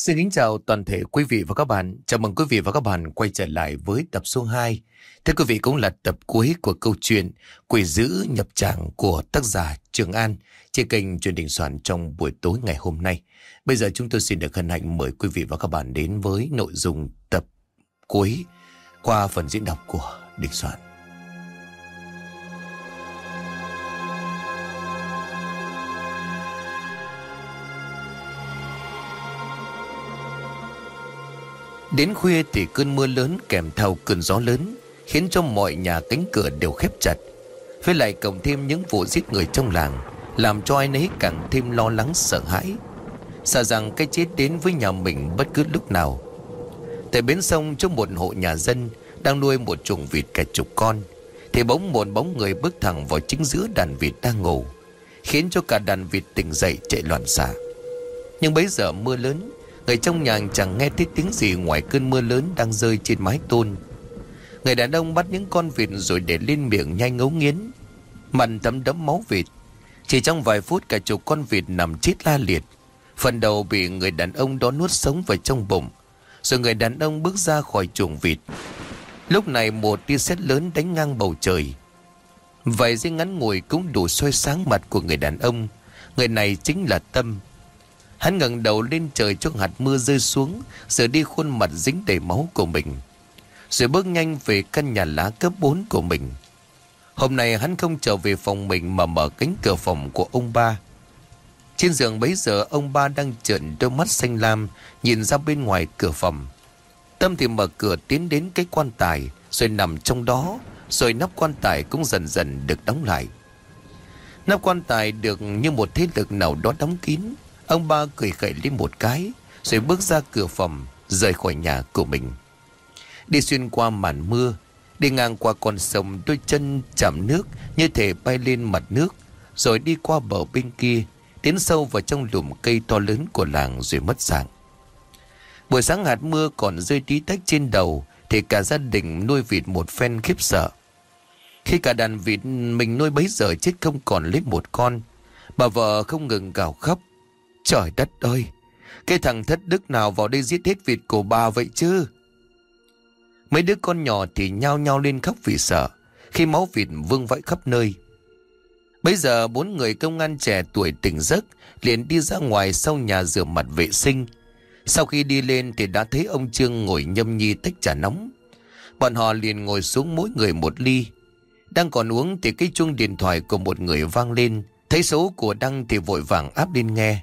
Xin kính chào toàn thể quý vị và các bạn. Chào mừng quý vị và các bạn quay trở lại với tập số 2. Thưa quý vị, cũng là tập cuối của câu chuyện Quỷ dữ nhập tràng của tác giả Trường An trên kênh truyền hình soạn trong buổi tối ngày hôm nay. Bây giờ chúng tôi xin được hân hạnh mời quý vị và các bạn đến với nội dung tập cuối qua phần diễn đọc của Đình Soạn. Đến khuya thì cơn mưa lớn kèm theo cơn gió lớn, Khiến cho mọi nhà cánh cửa đều khép chặt. Với lại cộng thêm những vụ giết người trong làng, Làm cho ai nấy càng thêm lo lắng, sợ hãi. Sợ rằng cái chết đến với nhà mình bất cứ lúc nào. Tại bến sông trong một hộ nhà dân Đang nuôi một chuồng vịt cả chục con, Thì bỗng một bóng người bước thẳng vào chính giữa đàn vịt đang ngủ, Khiến cho cả đàn vịt tỉnh dậy chạy loạn xạ. Nhưng bấy giờ mưa lớn Người trong nhà chẳng nghe thấy tiếng gì ngoài cơn mưa lớn đang rơi trên mái tôn. Người đàn ông bắt những con vịt rồi để lên miệng nhanh ngấu nghiến. Mặn thấm đẫm máu vịt. Chỉ trong vài phút cả chục con vịt nằm chết la liệt. Phần đầu bị người đàn ông đó nuốt sống vào trong bụng. Rồi người đàn ông bước ra khỏi chuồng vịt. Lúc này một tia sét lớn đánh ngang bầu trời. Vài giây ngắn ngủi cũng đủ soi sáng mặt của người đàn ông. Người này chính là Tâm. Hắn ngẩng đầu lên trời cho hạt mưa rơi xuống Rồi đi khuôn mặt dính đầy máu của mình, Rồi bước nhanh về căn nhà lá cấp 4 của mình. Hôm nay hắn không trở về phòng mình Mà mở cánh cửa phòng của ông ba. Trên giường bấy giờ, Ông ba đang trợn đôi mắt xanh lam, Nhìn ra bên ngoài cửa phòng. Tâm thì mở cửa tiến đến cái quan tài, Rồi nằm trong đó, Rồi nắp quan tài cũng dần dần được đóng lại. Nắp quan tài được như một thế lực nào đó đóng kín. Ông ba cười khẩy lên một cái, Rồi bước ra cửa phòng, Rời khỏi nhà của mình. Đi xuyên qua màn mưa, Đi ngang qua con sông Đôi chân chạm nước Như thể bay lên mặt nước, Rồi đi qua bờ bên kia, Tiến sâu vào trong lùm cây to lớn của làng Rồi mất dạng. Buổi sáng hạt mưa còn rơi tí tách trên đầu, Thì cả gia đình nuôi vịt một phen khiếp sợ. Khi cả đàn vịt mình nuôi bấy giờ chết không còn lấy một con, Bà vợ không ngừng gào khóc Trời đất ơi, Cái thằng thất đức nào vào đây giết hết vịt của bà vậy chứ? Mấy đứa con nhỏ thì nhao nhao lên khóc vì sợ, Khi máu vịt vương vãi khắp nơi. Bây giờ bốn người công an trẻ tuổi tỉnh giấc, liền đi ra ngoài sau nhà rửa mặt vệ sinh. Sau khi đi lên thì đã thấy ông Trương ngồi nhâm nhi tách trà nóng. Bọn họ liền ngồi xuống mỗi người một ly. Đang còn uống thì cái chuông điện thoại của một người vang lên. Thấy số của Đăng thì vội vàng áp lên nghe.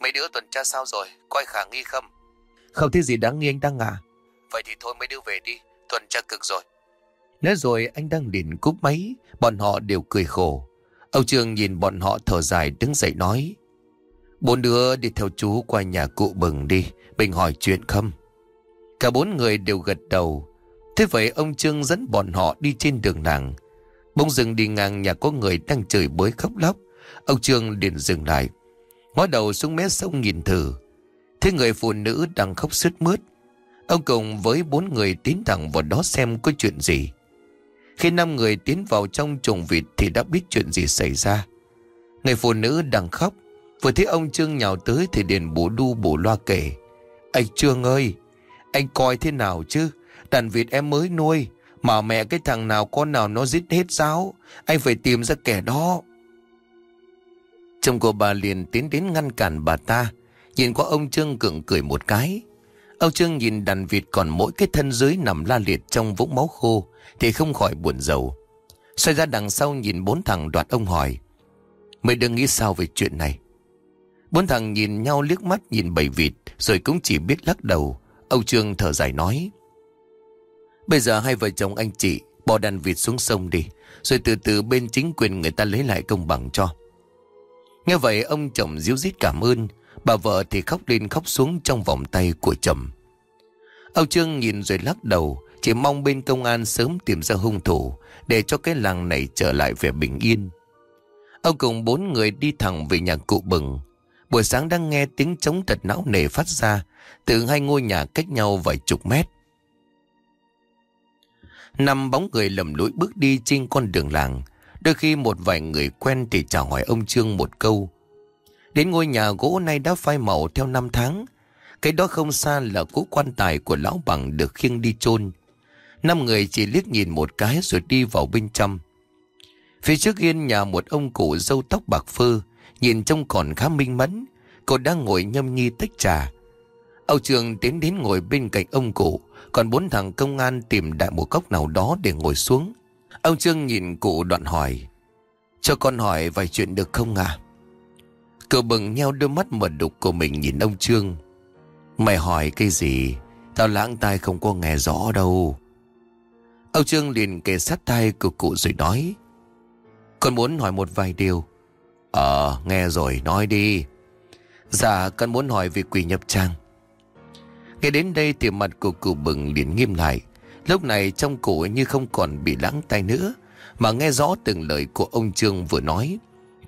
Mấy đứa tuần tra sao rồi? Coi khả nghi không? Không thấy gì đáng nghi anh Đăng à? Vậy thì thôi mấy đứa về đi. Tuần tra cực rồi. Nói rồi anh đang liền cúp máy. Bọn họ đều cười khổ. Âu Trương nhìn bọn họ thở dài đứng dậy nói Bốn đứa đi theo chú qua nhà cụ bừng đi. Bình hỏi chuyện không? Cả bốn người đều gật đầu. Thế vậy ông Trương dẫn bọn họ đi trên đường làng. Bỗng dừng đi ngang nhà có người đang chửi bới khóc lóc. Ông Trương liền dừng lại Ngó đầu xuống mé sông nhìn thử. Thế người phụ nữ đang khóc sướt mướt. Ông cùng với bốn người tiến thẳng vào đó xem có chuyện gì. Khi năm người tiến vào trong chuồng vịt Thì đã biết chuyện gì xảy ra. Người phụ nữ đang khóc. Vừa thấy ông Trương nhào tới Thì đền bổ đu bổ loa kể. Anh Trương ơi, Anh coi thế nào chứ? Đàn vịt em mới nuôi, Mà mẹ cái thằng nào con nào nó giết hết sao Anh phải tìm ra kẻ đó. Chồng của bà liền tiến đến ngăn cản bà ta. Nhìn qua ông Trương cường cười một cái. Ông Trương nhìn đàn vịt còn mỗi cái thân dưới nằm la liệt trong vũng máu khô, Thì không khỏi buồn rầu. Xoay ra đằng sau nhìn bốn thằng đoạt ông hỏi, Mày đừng nghĩ sao về chuyện này? Bốn thằng nhìn nhau liếc mắt nhìn bầy vịt, Rồi cũng chỉ biết lắc đầu. Ông Trương thở dài nói, Bây giờ hai vợ chồng anh chị Bỏ đàn vịt xuống sông đi, Rồi từ từ bên chính quyền người ta lấy lại công bằng cho. Nghe vậy, ông chồng díu dít cảm ơn. Bà vợ thì khóc lên khóc xuống trong vòng tay của chồng. Âu Trương nhìn rồi lắc đầu, Chỉ mong bên công an sớm tìm ra hung thủ Để cho cái làng này trở lại về bình yên. Ông cùng bốn người đi thẳng về nhà cụ bừng. Buổi sáng đang nghe tiếng trống thật não nề phát ra Từ hai ngôi nhà cách nhau vài chục mét. Năm bóng người lầm lũi bước đi trên con đường làng Đôi khi một vài người quen thì chào hỏi ông Trương một câu. Đến ngôi nhà gỗ nay đã phai màu theo năm tháng. Cái đó không xa là cỗ quan tài của lão bằng được khiêng đi chôn Năm người chỉ liếc nhìn một cái rồi đi vào bên trong. Phía trước yên nhà một ông cụ râu tóc bạc phơ, nhìn trông còn khá minh mẫn. Cô đang ngồi nhâm nhi tách trà. Âu Trường tiến đến ngồi bên cạnh ông cụ, còn bốn thằng công an tìm đại một góc nào đó để ngồi xuống. Ông Trương nhìn cụ đoạn hỏi, cho con hỏi vài chuyện được không à? Cậu bừng nheo đôi mắt mờ đục của mình nhìn ông Trương. Mày hỏi cái gì? Tao lãng tai không có nghe rõ đâu. Ông Trương liền kề sát tay của cụ rồi nói. Con muốn hỏi một vài điều. Ờ, nghe rồi, nói đi. Dạ, con muốn hỏi về quỷ nhập trang. Nghe đến đây thì mặt của cụ bừng liền nghiêm lại. Lúc này trong cổ như không còn bị lãng tay nữa, mà nghe rõ từng lời của ông Trương vừa nói.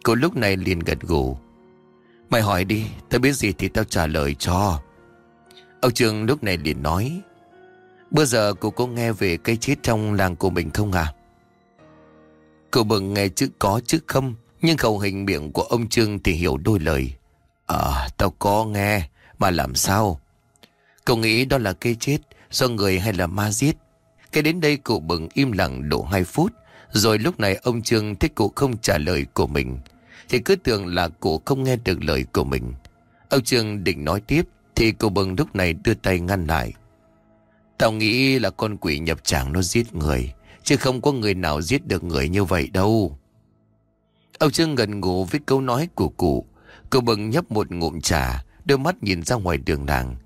Cô lúc này liền gật gù. Mày hỏi đi, tao biết gì thì tao trả lời cho. Ông Trương lúc này liền nói. Bây giờ cô có nghe về cái chết trong làng của mình không à? Cô bừng nghe chữ có chữ không, nhưng khẩu hình miệng của ông Trương thì hiểu đôi lời. Ờ, tao có nghe, mà làm sao? Cậu nghĩ đó là cây chết do người hay là ma giết? Cái đến đây cụ bừng im lặng độ 2 phút, rồi lúc này ông Trương thấy cụ không trả lời của mình. Thì cứ tưởng là cụ không nghe được lời của mình. Ông Trương định nói tiếp, thì cụ bừng lúc này đưa tay ngăn lại. Tao nghĩ là con quỷ nhập tràng nó giết người, chứ không có người nào giết được người như vậy đâu. Ông Trương gần ngủ với câu nói của cụ. Cụ bừng nhấp một ngụm trà, đôi mắt nhìn ra ngoài đường làng.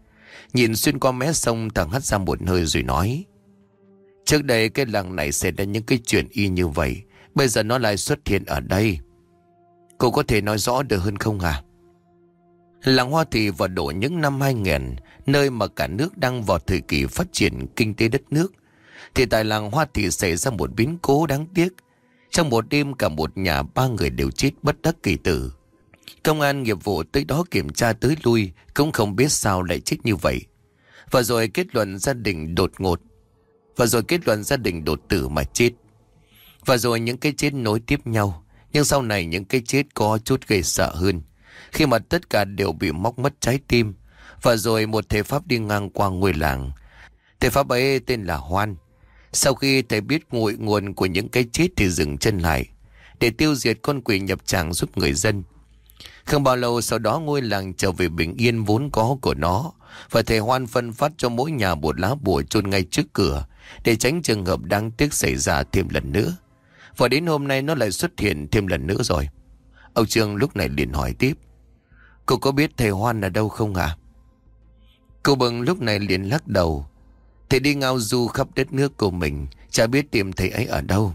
Nhìn xuyên qua mé sông thằng hắt ra một hơi rồi nói. Trước đây cái làng này xảy ra những cái chuyện y như vậy. Bây giờ nó lại xuất hiện ở đây. Cô có thể nói rõ được hơn không à? Làng Hoa Thị vào độ những năm 2000, nơi mà cả nước đang vào thời kỳ phát triển kinh tế đất nước, thì tại làng Hoa Thị xảy ra một biến cố đáng tiếc. Trong một đêm cả một nhà ba người đều chết bất đắc kỳ tử. Công an nghiệp vụ tới đó kiểm tra tới lui cũng không biết sao lại chết như vậy. Và rồi kết luận gia đình đột ngột. Và rồi kết luận gia đình đột tử mà chết. Và rồi những cái chết nối tiếp nhau. Nhưng sau này những cái chết có chút gây sợ hơn. Khi mà tất cả đều bị móc mất trái tim. Và rồi một thầy pháp đi ngang qua ngôi làng. thầy pháp ấy tên là Hoan. Sau khi thầy biết nguội nguồn của những cái chết thì dừng chân lại. Để tiêu diệt con quỷ nhập tràng giúp người dân. Không bao lâu sau đó ngôi làng trở về bình yên vốn có của nó, và thầy Hoan phân phát cho mỗi nhà một lá bùa chôn ngay trước cửa để tránh trường hợp đáng tiếc xảy ra thêm lần nữa. Và đến hôm nay nó lại xuất hiện thêm lần nữa rồi. Ông Trương lúc này liền hỏi tiếp. Cô có biết thầy Hoan ở đâu không ạ? À? Cô Bừng lúc này liền lắc đầu. Thầy đi ngao du khắp đất nước của mình, chả biết tìm thầy ấy ở đâu.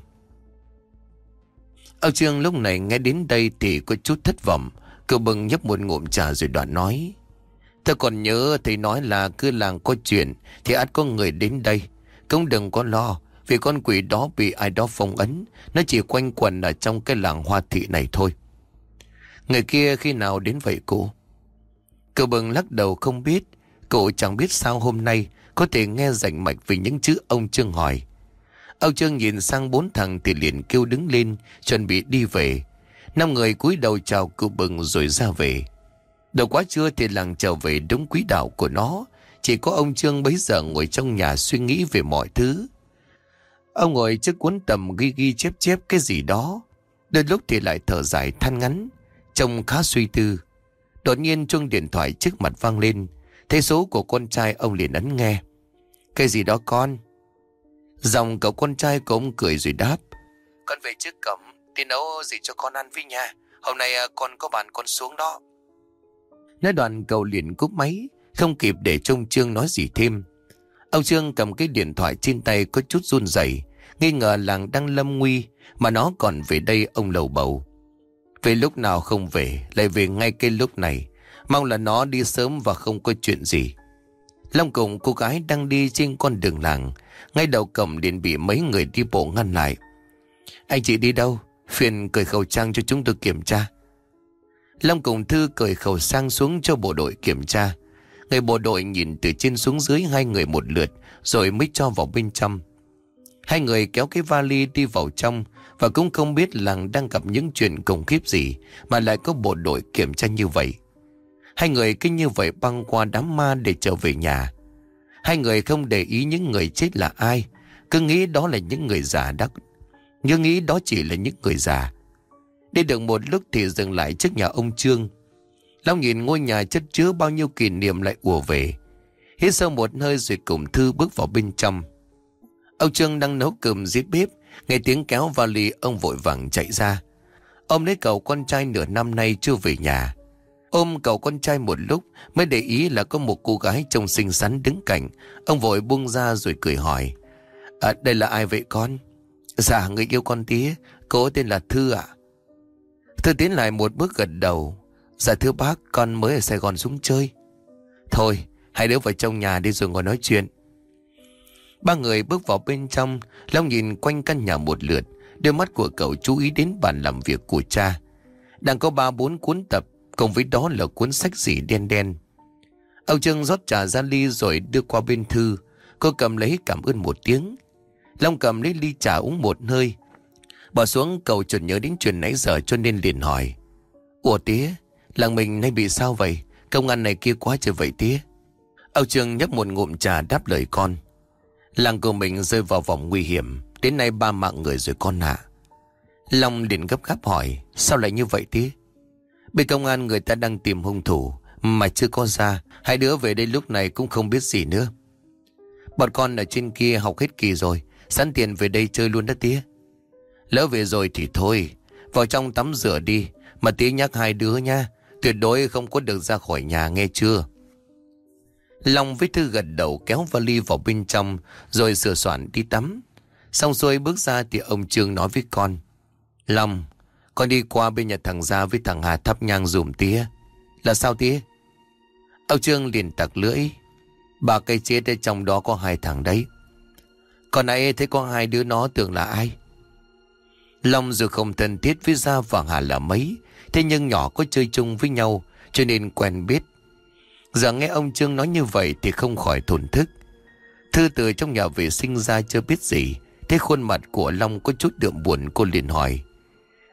Ông Trương lúc này nghe đến đây thì có chút thất vọng. Cô bừng nhấp một ngụm trà rồi đoạn nói. Tôi còn nhớ thầy nói là cứ làng có chuyện thì ắt có người đến đây. Cũng đừng có lo, vì con quỷ đó bị ai đó phong ấn. Nó chỉ quanh quẩn ở trong cái làng hoa thị này thôi. Người kia khi nào đến vậy cô? Cậu bừng lắc đầu không biết. Cậu chẳng biết sao hôm nay có thể nghe rảnh mạch vì những chữ ông Trương hỏi. Ông Trương nhìn sang bốn thằng thì liền kêu đứng lên, chuẩn bị đi về. Năm người cúi đầu chào cụ bừng rồi ra về. Đầu quá trưa thì làng trở về đúng quý đạo của nó. Chỉ có ông Trương bấy giờ ngồi trong nhà suy nghĩ về mọi thứ. Ông ngồi trước cuốn tầm ghi ghi chép chép cái gì đó. Đôi lúc thì lại thở dài than ngắn. Trông khá suy tư. Đột nhiên chuông điện thoại trước mặt vang lên. Thấy số của con trai, ông liền ấn nghe. Cái gì đó con? Dòng cậu con trai của ông cười rồi đáp. Con về trước cổng thì nấu gì cho con ăn với nhà Hôm nay à, con có bạn con xuống đó Nói đoàn cậu liền cúp máy không kịp để trông Trương nói gì thêm. Ông Trương cầm cái điện thoại trên tay có chút run rẩy, Nghi ngờ làng đang lâm nguy, Mà nó còn về đây ông lầu bầu. Về lúc nào không về, Lại về ngay cái lúc này. Mong là nó đi sớm và không có chuyện gì. Long cùng cô gái đang đi trên con đường làng, Ngay đầu cổng liền bị mấy người đi bộ ngăn lại. Anh chị đi đâu? Phiền cởi khẩu trang cho chúng tôi kiểm tra. Long cùng Thư cởi khẩu sang xuống cho bộ đội kiểm tra. Người bộ đội nhìn từ trên xuống dưới hai người một lượt Rồi mới cho vào bên trong Hai người kéo cái vali đi vào trong Và cũng không biết làng đang gặp những chuyện khủng khiếp gì Mà lại có bộ đội kiểm tra như vậy Hai người cứ như vậy băng qua đám ma để trở về nhà. Hai người không để ý những người chết là ai, cứ nghĩ đó là những người già đắc. nhưng nghĩ đó chỉ là những người già. Đi được một lúc thì dừng lại trước nhà ông Trương. Long nhìn ngôi nhà chất chứa bao nhiêu kỷ niệm lại ùa về. Hít sâu một hơi rồi cùng Thư bước vào bên trong. Ông Trương đang nấu cơm dưới bếp, nghe tiếng kéo vali ông vội vàng chạy ra. Ông lấy cậu con trai nửa năm nay chưa về nhà. Ôm cậu con trai một lúc mới để ý là có một cô gái trông xinh xắn đứng cạnh. Ông vội buông ra rồi cười hỏi. À, đây là ai vậy con? Dạ, người yêu con tía, cô tên là Thư ạ. Thư tiến lại một bước gật đầu. Dạ thưa bác, con mới ở Sài Gòn xuống chơi. Thôi, hãy đứa vào trong nhà đi rồi ngồi nói chuyện. Ba người bước vào bên trong, Long nhìn quanh căn nhà một lượt. Đôi mắt của cậu chú ý đến bàn làm việc của cha. Đang có ba bốn cuốn tập, cùng với đó là cuốn sách gì đen đen. Ông Trương rót trà ra ly rồi đưa qua bên Thư. Cô cầm lấy cảm ơn một tiếng. Long cầm lấy ly trà uống một hơi. Bỏ xuống cậu chuẩn nhớ đến chuyện nãy giờ cho nên liền hỏi. Ủa tía, làng mình nay bị sao vậy? Công an này kia quá trời vậy tía. Âu Trương nhấp một ngụm trà đáp lời con. Làng của mình rơi vào vòng nguy hiểm. Đến nay ba mạng người rồi con ạ. À. Long liền gấp gáp hỏi. Sao lại như vậy tía? Bên công an người ta đang tìm hung thủ. Mà chưa có ra. Hai đứa về đây lúc này cũng không biết gì nữa. Bọn con ở trên kia học hết kỳ rồi. Sẵn tiền về đây chơi luôn đó tía. Lỡ về rồi thì thôi. Vào trong tắm rửa đi. Mà tía nhắc hai đứa nha. Tuyệt đối không có được ra khỏi nhà nghe chưa? Long với Thư gật đầu kéo vali vào bên trong rồi sửa soạn đi tắm. Xong xuôi bước ra thì ông Trương nói với con. Long, con đi qua bên nhà thằng Gia với thằng Hà thắp nhang dùm tía. Là sao tía? Ông Trương liền tặc lưỡi. Bà cây chết ở trong đó có hai thằng đấy. Còn nãy thấy có hai đứa nó tưởng là ai? Long dù không thân thiết với Gia và Hà là mấy, thế nhưng nhỏ có chơi chung với nhau, cho nên quen biết Giờ nghe ông Trương nói như vậy thì không khỏi thổn thức. Thư từ trong nhà vệ sinh ra chưa biết gì. Thế khuôn mặt của Long có chút đượm buồn, cô liền hỏi.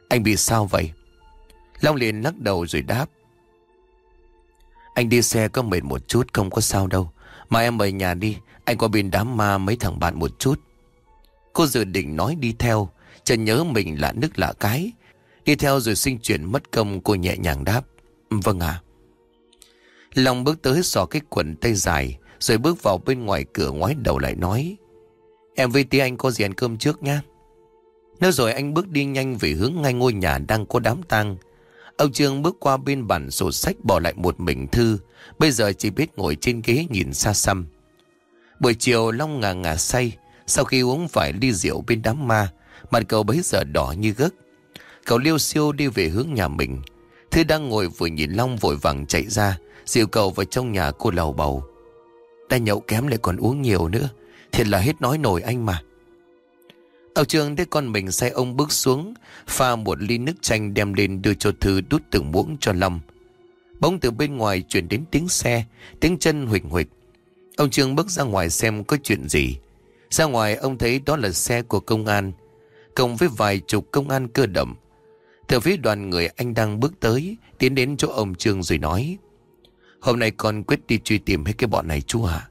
Anh bị sao vậy? Long liền lắc đầu rồi đáp. Anh đi xe có mệt một chút, không có sao đâu. Mà em mời nhà đi. Anh qua bên đám ma mấy thằng bạn một chút. Cô dự định nói đi theo. Chợt nhớ mình lạ nước lạ cái. Đi theo rồi sinh chuyển mất công, cô nhẹ nhàng đáp. Vâng ạ. À. Long bước tới xỏ cái quần tay dài, Rồi bước vào bên ngoài cửa ngoái đầu lại nói, Em với tí anh có gì ăn cơm trước nha Nói rồi anh bước đi nhanh về hướng ngay ngôi nhà đang có đám tang Ông Trương bước qua bên bản sổ sách bỏ lại một mình Thư, Bây giờ chỉ biết ngồi trên ghế nhìn xa xăm Buổi chiều, Long ngà ngà say, Sau khi uống phải ly rượu bên đám ma, Mặt cậu bấy giờ đỏ như gấc Cậu liêu siêu đi về hướng nhà mình. Thư đang ngồi vừa nhìn Long vội vàng chạy ra, Dìu cậu vào trong nhà cô lầu bầu. Ta nhậu kém lại còn uống nhiều nữa, Thiệt là hết nói nổi anh mà. Ông trường thấy con mình say ông bước xuống, Pha một ly nước chanh đem lên đưa cho Thư đút từng muỗng cho Lâm Bỗng từ bên ngoài chuyển đến tiếng xe, Tiếng chân huỳnh huỳnh Ông Trương bước ra ngoài xem có chuyện gì. Ra ngoài ông thấy đó là xe của công an. Cộng với vài chục công an cơ động. Từ phía đoàn người, anh đang bước tới, Tiến đến chỗ ông Trương rồi nói, Hôm nay con quyết đi truy tìm hết cái bọn này chú ạ.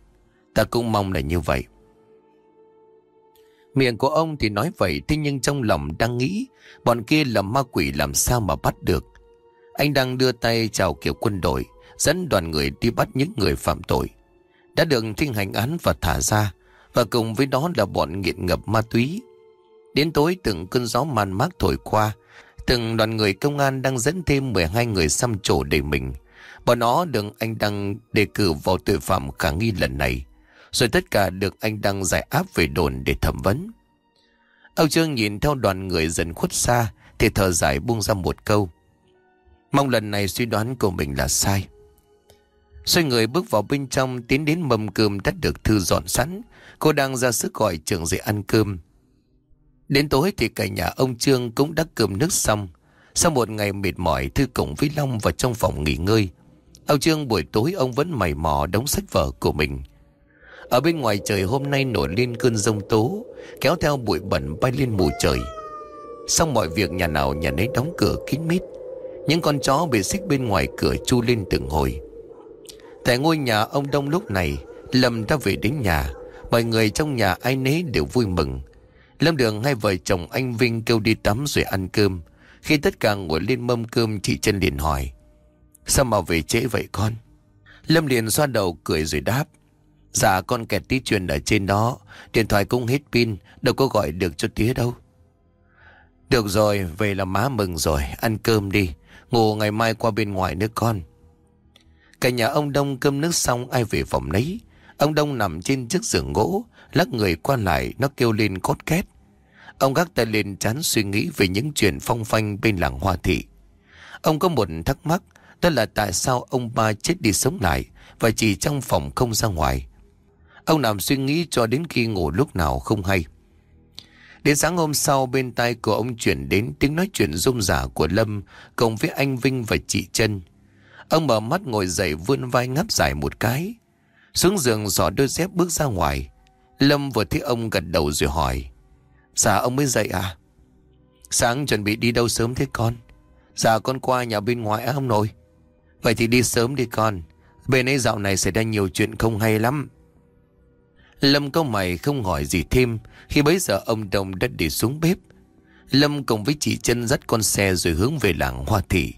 Ta cũng mong là như vậy. Miệng của ông thì nói vậy, thế nhưng trong lòng đang nghĩ, bọn kia là ma quỷ làm sao mà bắt được. Anh đang đưa tay chào kiểu quân đội, dẫn đoàn người đi bắt những người phạm tội. Đã được thi hành án và thả ra, và cùng với đó là bọn nghiện ngập ma túy. Đến tối, từng cơn gió man mác thổi qua từng đoàn người công an đang dẫn thêm 12 người xăm trổ để mình Bọn nó được anh Đăng đề cử vào tội phạm khả nghi lần này. Rồi tất cả được anh Đăng giải áp về đồn để thẩm vấn. Âu Trương nhìn theo đoàn người dần khuất xa, thì thở dài buông ra một câu. Mong lần này suy đoán của mình là sai. Xoay người bước vào bên trong, tiến đến mâm cơm đã được thư dọn sẵn. Cô đang ra sức gọi trưởng dậy ăn cơm. Đến tối thì cả nhà ông Trương cũng đã cơm nước xong. Sau một ngày mệt mỏi Thư cùng với Long vào trong phòng nghỉ ngơi Ông Trương buổi tối ông vẫn mày mò đóng sách vở của mình. Ở bên ngoài trời hôm nay nổi lên cơn rông tố, kéo theo bụi bẩn bay lên mù trời. Xong mọi việc nhà nào nhà nấy đóng cửa kín mít. Những con chó bị xích bên ngoài cửa chu lên từng hồi. Tại ngôi nhà ông Đông lúc này Lâm đã về đến nhà Mọi người trong nhà ai nấy đều vui mừng Lâm Đường hai vợ chồng anh Vinh kêu đi tắm rồi ăn cơm. Khi tất cả ngồi lên mâm cơm, chị chân liền hỏi, Sao mà về trễ vậy con? Lâm liền xoa đầu cười rồi đáp Dạ con kẹt tí chuyện ở trên đó, Điện thoại cũng hết pin, Đâu có gọi được cho tía đâu. Được rồi, Về là má mừng rồi, Ăn cơm đi, Ngủ ngày mai qua bên ngoài nữa con. Cả nhà ông Đông cơm nước xong ai về phòng nấy. Ông Đông nằm trên chiếc giường gỗ Lắc người qua lại, Nó kêu lên cốt két. Ông gác tay lên chán suy nghĩ Về những chuyện phong phanh bên làng Hoa Thị. Ông có một thắc mắc, Đó là tại sao ông ba chết đi sống lại Và chỉ trong phòng không ra ngoài? Ông nằm suy nghĩ cho đến khi ngủ lúc nào không hay. Đến sáng hôm sau, bên tai của ông chuyển đến tiếng nói chuyện rôm rả của Lâm Cùng với anh Vinh và chị Trân. Ông mở mắt ngồi dậy vươn vai ngáp dài một cái. Xuống giường giỏ đôi dép bước ra ngoài. Lâm vừa thấy ông gật đầu rồi hỏi Dạ ông mới dậy à? Sáng chuẩn bị đi đâu sớm thế con? Dạ con qua nhà bên ngoài á ông nội? Vậy thì đi sớm đi con, Bên ấy dạo này xảy ra nhiều chuyện không hay lắm. Lâm câu mày không hỏi gì thêm, Khi bấy giờ ông đồng đã đi xuống bếp. Lâm cùng với chị chân dắt con xe rồi hướng về làng Hoa Thị.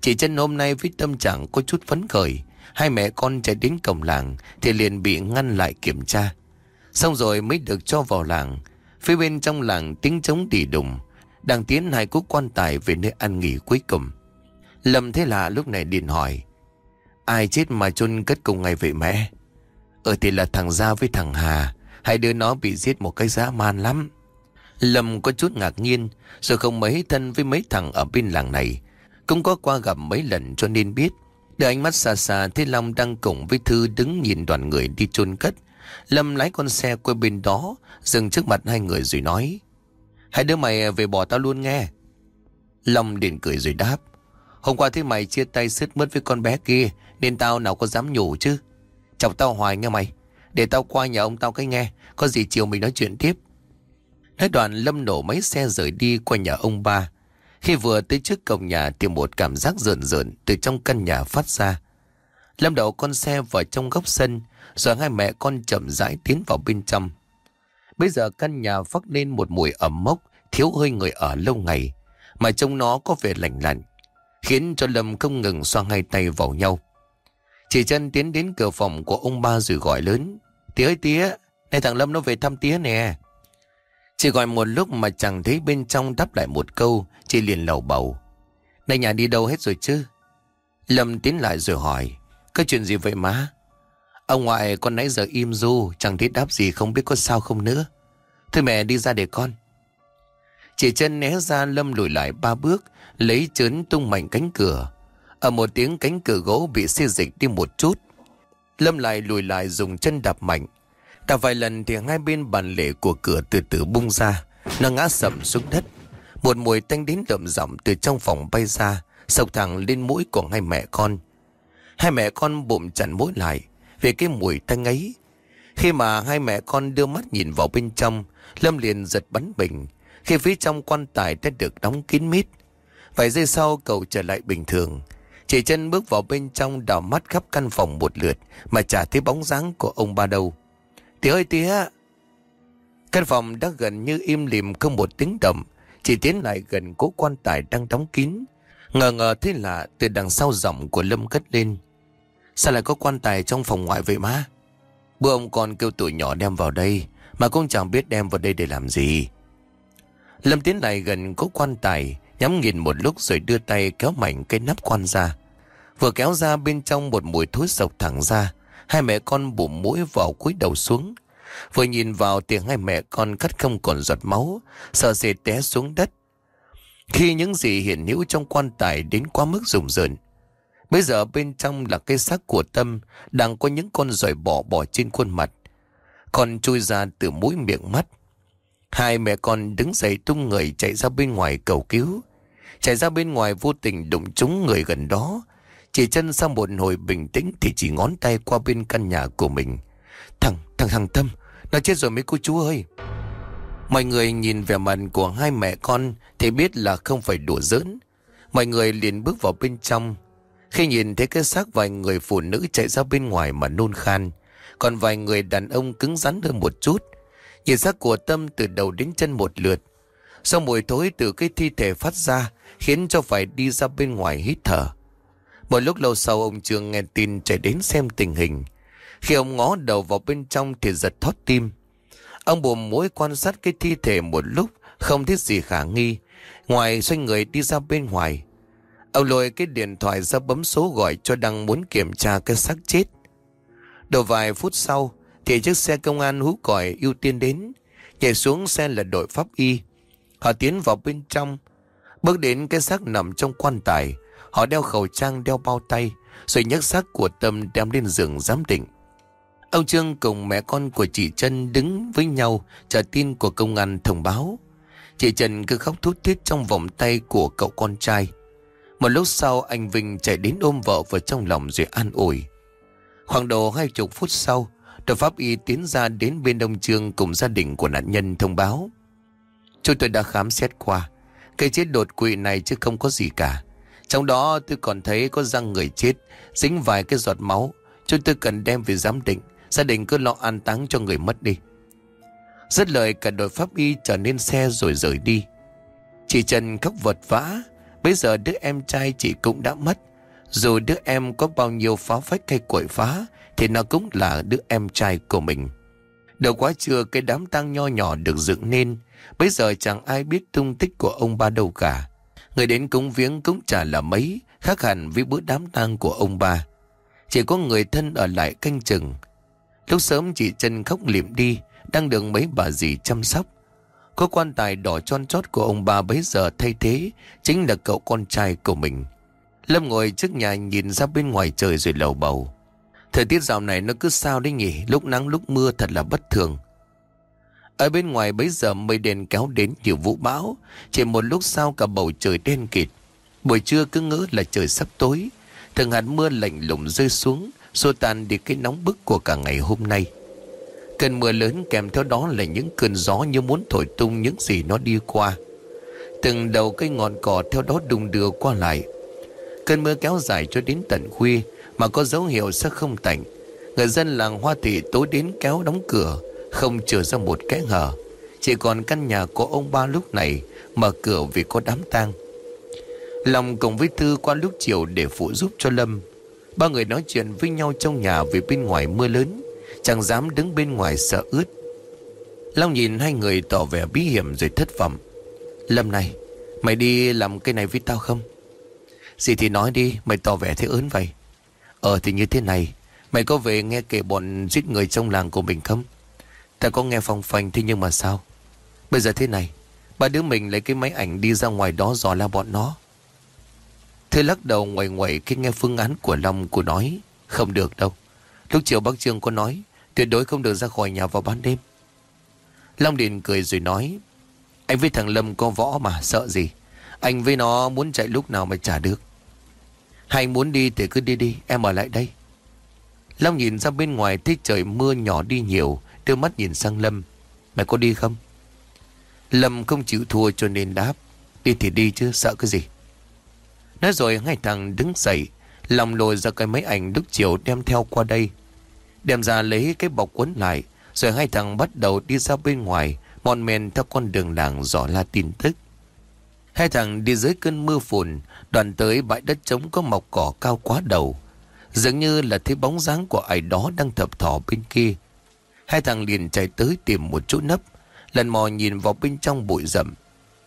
Chị chân hôm nay với tâm trạng có chút phấn khởi. Hai mẹ con chạy đến cổng làng Thì liền bị ngăn lại kiểm tra. Xong rồi mới được cho vào làng. Phía bên trong làng tiếng trống đỉ đùng. Đang tiến hai cú quan tài về nơi ăn nghỉ cuối cùng. Lâm thế lạ lúc này điện hỏi, Ai chết mà chôn cất cùng ngày vậy mẹ? Ở thì là thằng Gia với thằng Hà. Hai đứa nó bị giết một cái dã man lắm. Lâm có chút ngạc nhiên, Rồi không mấy thân với mấy thằng ở bên làng này. Cũng có qua gặp mấy lần cho nên biết. Đưa ánh mắt xa xa, thế Long đang cùng với Thư đứng nhìn đoàn người đi chôn cất. Lâm lái con xe qua bên đó, Dừng trước mặt hai người rồi nói, Hai đứa mày về bỏ tao luôn nghe. Long điện cười rồi đáp, Hôm qua thấy mày chia tay sứt mướt với con bé kia, Nên tao nào có dám nhủ chứ? Chọc tao hoài nghe mày, Để tao qua nhà ông tao cái nghe, Có gì chiều mình nói chuyện tiếp. Nói đoạn Lâm nổ mấy xe rời đi qua nhà ông ba. Khi vừa tới trước cổng nhà Thì một cảm giác rợn rợn Từ trong căn nhà phát ra. Lâm đậu con xe vào trong góc sân rồi hai mẹ con chậm rãi tiến vào bên trong Bây giờ căn nhà phát lên một mùi ẩm mốc Thiếu hơi người ở lâu ngày Mà trông nó có vẻ lạnh lạnh Khiến cho Lâm không ngừng xoa hai tay vào nhau Chỉ chân tiến đến cửa phòng của ông ba rồi gọi lớn. Tía ơi tía, này thằng Lâm nó về thăm tía nè. Chỉ gọi một lúc mà chẳng thấy bên trong đáp lại một câu, chỉ liền lầu bầu. Này nhà đi đâu hết rồi chứ? Lâm tiến lại rồi hỏi, có chuyện gì vậy má? Ông ngoại con nãy giờ im du, chẳng thấy đáp gì không biết có sao không nữa. Thôi mẹ đi ra để con. Chị chân né ra Lâm lùi lại ba bước, lấy chớn tung mạnh cánh cửa. Ở một tiếng cánh cửa gỗ bị xê dịch đi một chút. Lâm lại lùi lại dùng chân đạp mạnh. Đạp vài lần thì hai bên bàn lề của cửa từ từ bung ra. Nó ngã sầm xuống đất. Một mùi tanh đến đậm rộng từ trong phòng bay ra, sộc thẳng lên mũi của hai mẹ con. Hai mẹ con bụng chặn mũi lại về cái mùi tanh ấy. Khi mà hai mẹ con đưa mắt nhìn vào bên trong, Lâm liền giật bắn bình. Khi phía trong quan tài đã được đóng kín mít. Vài giây sau cậu trở lại bình thường. Chị chân bước vào bên trong đảo mắt khắp căn phòng một lượt mà chả thấy bóng dáng của ông ba đâu. Tía ơi tía! Căn phòng đã gần như im lìm không một tiếng động. Chị tiến lại gần cố quan tài đang đóng kín. Ngờ ngờ thế là từ đằng sau giọng của Lâm cất lên. Sao lại có quan tài trong phòng ngoại vậy má? Bữa ông còn kêu tụi nhỏ đem vào đây mà cũng chẳng biết đem vào đây để làm gì. Lâm tiến lại gần có quan tài nhắm nhìn một lúc rồi đưa tay kéo mạnh cái nắp quan ra. Vừa kéo ra bên trong một mùi thối sộc thẳng ra, hai mẹ con bụng mũi vào cúi đầu xuống. Vừa nhìn vào thì hai mẹ con cắt không còn giọt máu, sợ dệt té xuống đất. Khi những gì hiện hữu trong quan tài đến quá mức rùng rợn. Bây giờ bên trong là cái xác của Tâm, đang có những con rời bỏ bỏ trên khuôn mặt. Con chui ra từ mũi miệng mắt. Hai mẹ con đứng dậy tung người chạy ra bên ngoài cầu cứu. Chạy ra bên ngoài vô tình đụng trúng người gần đó, chỉ chân sau một hồi bình tĩnh thì chỉ ngón tay qua bên căn nhà của mình. Thằng, thằng thằng Tâm, nó chết rồi mấy cô chú ơi. Mọi người nhìn vẻ mặt của hai mẹ con thì biết là không phải đùa giỡn. Mọi người liền bước vào bên trong. Khi nhìn thấy cái xác vài người phụ nữ chạy ra bên ngoài mà nôn khan, còn vài người đàn ông cứng rắn hơn một chút. Nhìn xác của Tâm từ đầu đến chân một lượt. Sau mùi thối từ cái thi thể phát ra, khiến cho phải đi ra bên ngoài hít thở. Một lúc lâu sau ông Trương nghe tin chạy đến xem tình hình. Khi ông ngó đầu vào bên trong thì giật thót tim. Ông buồn mũi quan sát cái thi thể một lúc, không thấy gì khả nghi. Ngoài xoay người đi ra bên ngoài. Ông lôi cái điện thoại ra bấm số gọi cho Đăng muốn kiểm tra cái xác chết. Đầu vài phút sau, thì chiếc xe công an hú còi ưu tiên đến. Nhảy xuống xe là đội pháp y. Họ tiến vào bên trong. Bước đến cái xác nằm trong quan tài. Họ đeo khẩu trang, đeo bao tay. Rồi nhấc xác của Tâm đem lên giường giám định. Ông Trương cùng mẹ con của chị Trân đứng với nhau chờ tin của công an thông báo. Chị Trần cứ khóc thút thít trong vòng tay của cậu con trai. Một lúc sau anh Vinh chạy đến ôm vợ vào trong lòng rồi an ủi. Khoảng độ hai chục phút sau, đội pháp y tiến ra đến bên đông trương cùng gia đình của nạn nhân thông báo. Chúng tôi đã khám xét qua. Cái chết đột quỵ này chứ không có gì cả. Trong đó tôi còn thấy có răng người chết, dính vài cái giọt máu. Chúng tôi cần đem về giám định. Gia đình cứ lo an táng cho người mất đi. Rất lời cả đội pháp y trở nên xe rồi rời đi. Chị Trần khóc vật vã. Bây giờ đứa em trai chị cũng đã mất. Dù đứa em có bao nhiêu phá phách hay quậy phá, Thì nó cũng là đứa em trai của mình. Đầu quá trưa, cái đám tang nho nhỏ được dựng nên. Bây giờ chẳng ai biết tung tích của ông ba đâu cả. Người đến cúng viếng cũng chả là mấy, Khác hẳn với bữa đám tang của ông ba. Chỉ có người thân ở lại canh chừng. Lúc sớm, chị chân khóc liệm đi, Đang được mấy bà dì chăm sóc. Có quan tài đỏ tròn chót của ông ba bấy giờ thay thế Chính là cậu con trai của mình Lâm ngồi trước nhà nhìn ra bên ngoài trời rồi lầu bầu. Thời tiết dạo này nó cứ sao đấy nhỉ, lúc nắng lúc mưa thật là bất thường. Ở bên ngoài bấy giờ mây đèn kéo đến nhiều vũ bão, chỉ một lúc sau cả bầu trời đen kịt. Buổi trưa cứ ngỡ là trời sắp tối, thường hạt mưa lạnh lùng rơi xuống, xua tan đi cái nóng bức của cả ngày hôm nay. Cơn mưa lớn kèm theo đó là những cơn gió như muốn thổi tung những gì nó đi qua. Từng đầu cây ngọn cỏ theo đó đùng đưa qua lại, Cơn mưa kéo dài cho đến tận khuya mà có dấu hiệu sẽ không tạnh. Người dân làng Hoa Thị tối đến kéo đóng cửa, không chừa ra một cái hở. Chỉ còn căn nhà của ông ba lúc này mở cửa vì có đám tang. Lòng cùng với Thư qua lúc chiều để phụ giúp cho Lâm. Ba người nói chuyện với nhau trong nhà vì bên ngoài mưa lớn, chẳng dám đứng bên ngoài sợ ướt. Long nhìn hai người tỏ vẻ bí hiểm rồi thất vọng. Lâm này, mày đi làm cái này với tao không? Gì thì nói đi Mày tỏ vẻ thế ớn vậy Ờ thì như thế này Mày có về nghe kể bọn giết người trong làng của mình không Ta có nghe phong phanh thế nhưng mà sao Bây giờ thế này Ba đứa mình lấy cái máy ảnh đi ra ngoài đó dò la bọn nó Thế lắc đầu ngoài ngoài khi nghe phương án của Long của nói Không được đâu Lúc chiều bác Trương có nói Tuyệt đối không được ra khỏi nhà vào ban đêm. Long Điền cười rồi nói, Anh với thằng Lâm có võ mà, sợ gì? Anh với nó muốn chạy lúc nào mà trả được. Hai muốn đi thì cứ đi đi, Em ở lại đây. Long nhìn ra bên ngoài thấy trời mưa nhỏ đi nhiều, Đưa mắt nhìn sang Lâm. Mày có đi không? Lâm không chịu thua cho nên đáp, Đi thì đi chứ, sợ cái gì? Nói rồi hai thằng đứng dậy, Lòng lồi ra cái máy ảnh lúc chiều đem theo qua đây. Đem ra lấy cái bọc quấn lại, Rồi hai thằng bắt đầu đi ra bên ngoài Mòn men theo con đường làng dò la tin tức. Hai thằng đi dưới cơn mưa phùn, Đoàn tới bãi đất trống có mọc cỏ cao quá đầu. Dường như là thấy bóng dáng của ai đó đang thập thỏ bên kia. Hai thằng liền chạy tới tìm một chỗ nấp, Lần mò nhìn vào bên trong bụi rậm.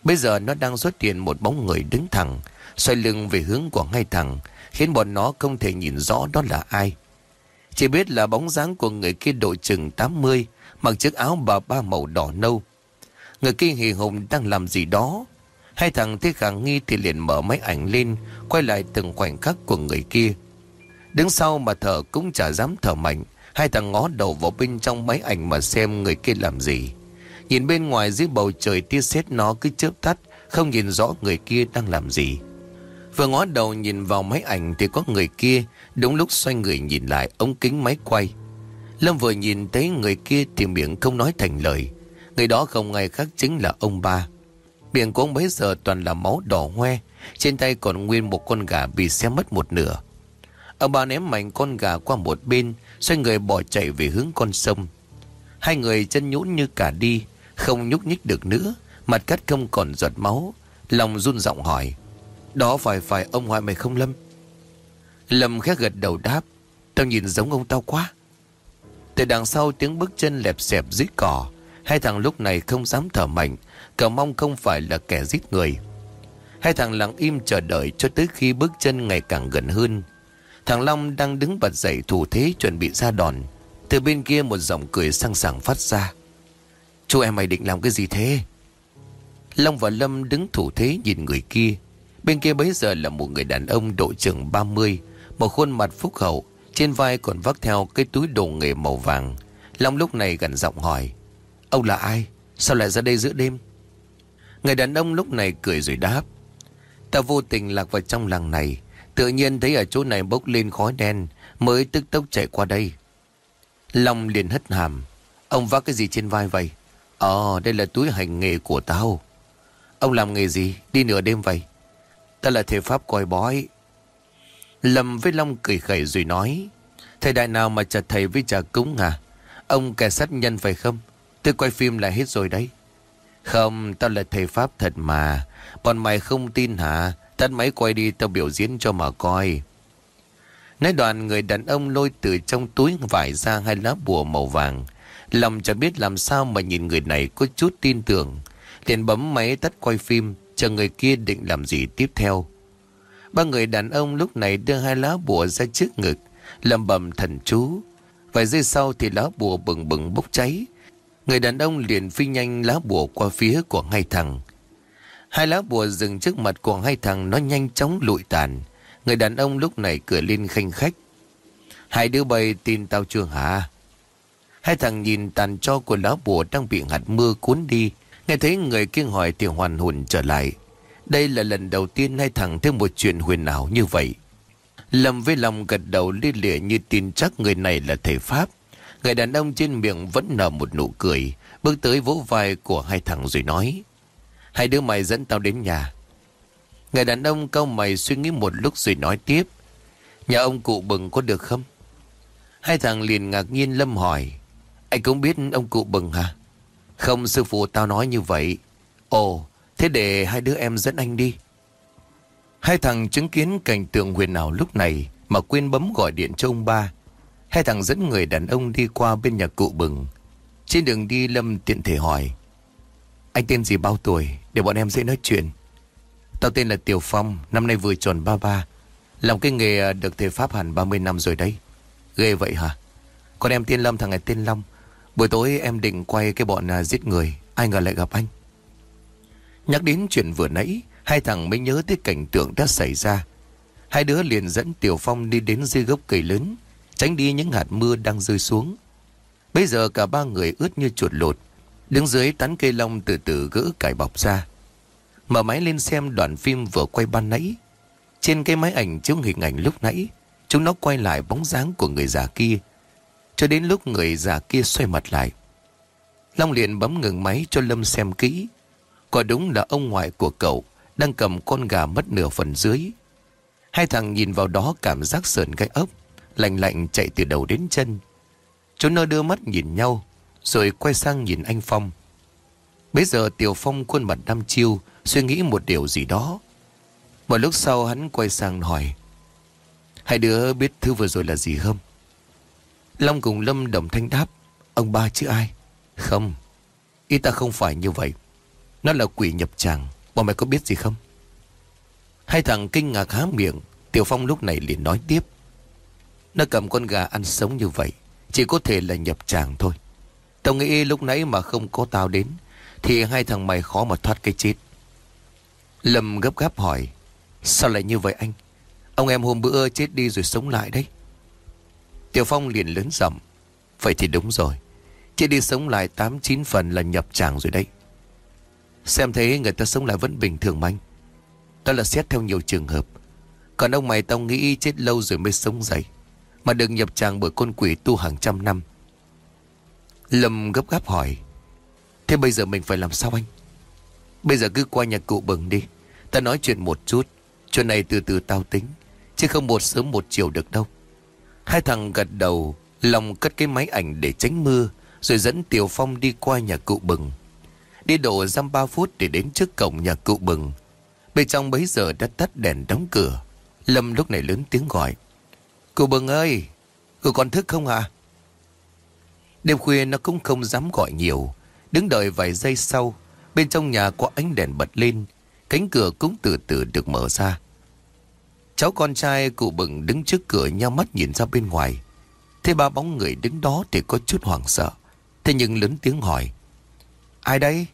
Bây giờ nó đang xuất hiện một bóng người đứng thẳng, Xoay lưng về hướng của hai thằng, Khiến bọn nó không thể nhìn rõ đó là ai. Chỉ biết là bóng dáng của người kia độ chừng 80 Mặc chiếc áo bà ba màu đỏ nâu. Người kia hì hùng đang làm gì đó. Hai thằng thấy khả nghi thì liền mở máy ảnh lên, Quay lại từng khoảnh khắc của người kia. Đứng sau mà thở cũng chả dám thở mạnh, Hai thằng ngó đầu vào bên trong máy ảnh mà xem người kia làm gì. Nhìn bên ngoài dưới bầu trời tia sét nó cứ chớp tắt, Không nhìn rõ người kia đang làm gì. Vừa ngó đầu nhìn vào máy ảnh thì có người kia Đúng lúc xoay người nhìn lại ống kính máy quay. Lâm vừa nhìn thấy người kia thì miệng không nói thành lời. Người đó không ai khác chính là ông ba. Miệng của ông bấy giờ toàn là máu đỏ hoe, Trên tay còn nguyên một con gà bị xé mất một nửa. Ông ba ném mạnh con gà qua một bên, Xoay người bỏ chạy về hướng con sông. Hai người chân nhũn như cả đi, Không nhúc nhích được nữa, Mặt cắt không còn giọt máu, Lòng run giọng hỏi, Đó phải phải ông ngoại mày không Lâm? Lâm khẽ gật đầu đáp. Tao nhìn giống ông tao quá. Từ đằng sau tiếng bước chân lẹp xẹp dưới cỏ, Hai thằng lúc này không dám thở mạnh Cả mong không phải là kẻ giết người. Hai thằng lặng im chờ đợi cho tới khi bước chân ngày càng gần hơn. Thằng Long đang đứng bật dậy thủ thế chuẩn bị ra đòn. Từ bên kia một giọng cười sang sảng phát ra. Chú em mày định làm cái gì thế? Long và Lâm đứng thủ thế nhìn người kia. Bên kia bấy giờ là một người đàn ông độ chừng 30 một khuôn mặt phúc hậu, Trên vai còn vác theo cái túi đồ nghề màu vàng. Long lúc này gần giọng hỏi, Ông là ai? Sao lại ra đây giữa đêm? Người đàn ông lúc này cười rồi đáp, Ta vô tình lạc vào trong làng này, Tự nhiên thấy ở chỗ này bốc lên khói đen, Mới tức tốc chạy qua đây. Long liền hất hàm, Ông vác cái gì trên vai vậy? Ờ đây là túi hành nghề của tao. Ông làm nghề gì? Đi nửa đêm vậy? Ta là thể pháp coi bói Lâm với Long cười khẩy rồi nói Thầy đại nào mà chặt thầy với trà cúng à? Ông kẻ sát nhân phải không? Tôi quay phim là hết rồi đấy. Không, tao là thầy pháp thật mà. Bọn mày không tin hả? Tắt máy quay đi, tao biểu diễn cho mà coi. Nói đoàn người đàn ông lôi từ trong túi vải ra hai lá bùa màu vàng. Lòng chẳng biết làm sao mà nhìn người này có chút tin tưởng. Liền bấm máy tắt quay phim, Chờ người kia định làm gì tiếp theo. Ba người đàn ông lúc này đưa hai lá bùa ra trước ngực lầm bầm thần chú Vài giây sau thì lá bùa bừng bừng bốc cháy Người đàn ông liền phi nhanh lá bùa qua phía của hai thằng Hai lá bùa dừng trước mặt của hai thằng, nó nhanh chóng lụi tàn. Người đàn ông lúc này cười lên khanh khách. Hai đứa bay tin tao chưa hả? Hai thằng nhìn tàn cho của lá bùa đang bị hạt mưa cuốn đi. Nghe thấy người kia hỏi thì hoàn hồn trở lại. Đây là lần đầu tiên hai thằng thấy một chuyện huyền ảo như vậy. Lâm với lòng gật đầu lia lịa như tin chắc người này là thầy pháp. Người đàn ông trên miệng vẫn nở một nụ cười, bước tới vỗ vai của hai thằng rồi nói. Hai đứa mày dẫn tao đến nhà. Người đàn ông cau mày suy nghĩ một lúc rồi nói tiếp. Nhà ông cụ bừng có được không? Hai thằng liền ngạc nhiên Lâm hỏi. Anh cũng biết ông cụ bừng hả? Không sư phụ tao nói như vậy. Ồ, thế để hai đứa em dẫn anh đi. Hai thằng chứng kiến cảnh tượng huyền ảo lúc này mà quên bấm gọi điện cho ông ba. Hai thằng dẫn người đàn ông đi qua bên nhà cụ bừng. Trên đường đi, Lâm tiện thể hỏi. Anh tên gì bao tuổi để bọn em dễ nói chuyện Tao tên là Tiểu Phong, Năm nay vừa tròn 33 Làm cái nghề à, được thầy Pháp hẳn 30 năm rồi đấy Ghê vậy hả Còn em tên Lâm thằng này tên Long Buổi tối em định quay cái bọn à, giết người Ai ngờ lại gặp anh Nhắc đến chuyện vừa nãy, Hai thằng mới nhớ tới cảnh tượng đã xảy ra. Hai đứa liền dẫn Tiểu Phong đi đến dưới gốc cây lớn, Tránh đi những hạt mưa đang rơi xuống. Bây giờ cả ba người ướt như chuột lột, Đứng dưới tán cây long từ từ gỡ cải bọc ra. Mở máy lên xem đoạn phim vừa quay ban nãy. Trên cái máy ảnh chiếu hình ảnh lúc nãy, Chúng nó quay lại bóng dáng của người già kia. Cho đến lúc người già kia xoay mặt lại, Long liền bấm ngừng máy cho Lâm xem kỹ. Quả đúng là ông ngoại của cậu Đang cầm con gà mất nửa phần dưới. Hai thằng nhìn vào đó cảm giác sờn gai ốc, Lạnh lạnh chạy từ đầu đến chân. Chúng nó đưa mắt nhìn nhau, rồi quay sang nhìn anh Phong. Bây giờ Tiểu Phong khuôn mặt đăm chiêu, Suy nghĩ một điều gì đó. Một lúc sau hắn quay sang hỏi, Hai đứa biết thứ vừa rồi là gì không? Long cùng Lâm đồng thanh đáp, Ông ba chứ ai? Không, Ý ta không phải như vậy. Nó là quỷ nhập tràng. Bọn mày có biết gì không? Hai thằng kinh ngạc há miệng. Tiểu Phong lúc này liền nói tiếp. Nó cầm con gà ăn sống như vậy, Chỉ có thể là nhập tràng thôi. Tao nghĩ lúc nãy mà không có tao đến, Thì hai thằng mày khó mà thoát cái chết. Lâm gấp gáp hỏi, Sao lại như vậy anh? Ông em hôm bữa chết đi rồi sống lại đấy. Tiểu Phong liền lớn giọng, Vậy thì đúng rồi. Chết đi sống lại 8-9 phần là nhập tràng rồi đấy. Xem thế người ta sống lại vẫn bình thường mà anh. Đó là xét theo nhiều trường hợp. Còn ông mày tao nghĩ chết lâu rồi mới sống dậy. Mà được nhập tràng bởi con quỷ tu hàng trăm năm. Lâm gấp gáp hỏi, Thế bây giờ mình phải làm sao anh? Bây giờ cứ qua nhà cụ bừng đi. Ta nói chuyện một chút. Chuyện này từ từ tao tính, Chứ không một sớm một chiều được đâu. Hai thằng gật đầu, Lòng cất cái máy ảnh để tránh mưa, Rồi dẫn Tiểu Phong đi qua nhà cụ bừng. Đi độ dăm ba phút để đến trước cổng nhà cụ bừng. Bên trong bấy giờ đã tắt đèn đóng cửa. Lâm lúc này lớn tiếng gọi. Cụ bừng ơi Cụ còn thức không à Đêm khuya nó cũng không dám gọi nhiều. Đứng đợi vài giây sau, Bên trong nhà có ánh đèn bật lên. Cánh cửa cũng từ từ được mở ra. Cháu con trai cụ bừng đứng trước cửa nhau mắt nhìn ra bên ngoài. Thế ba bóng người đứng đó thì có chút hoảng sợ. Thế nhưng lớn tiếng hỏi. Ai đây?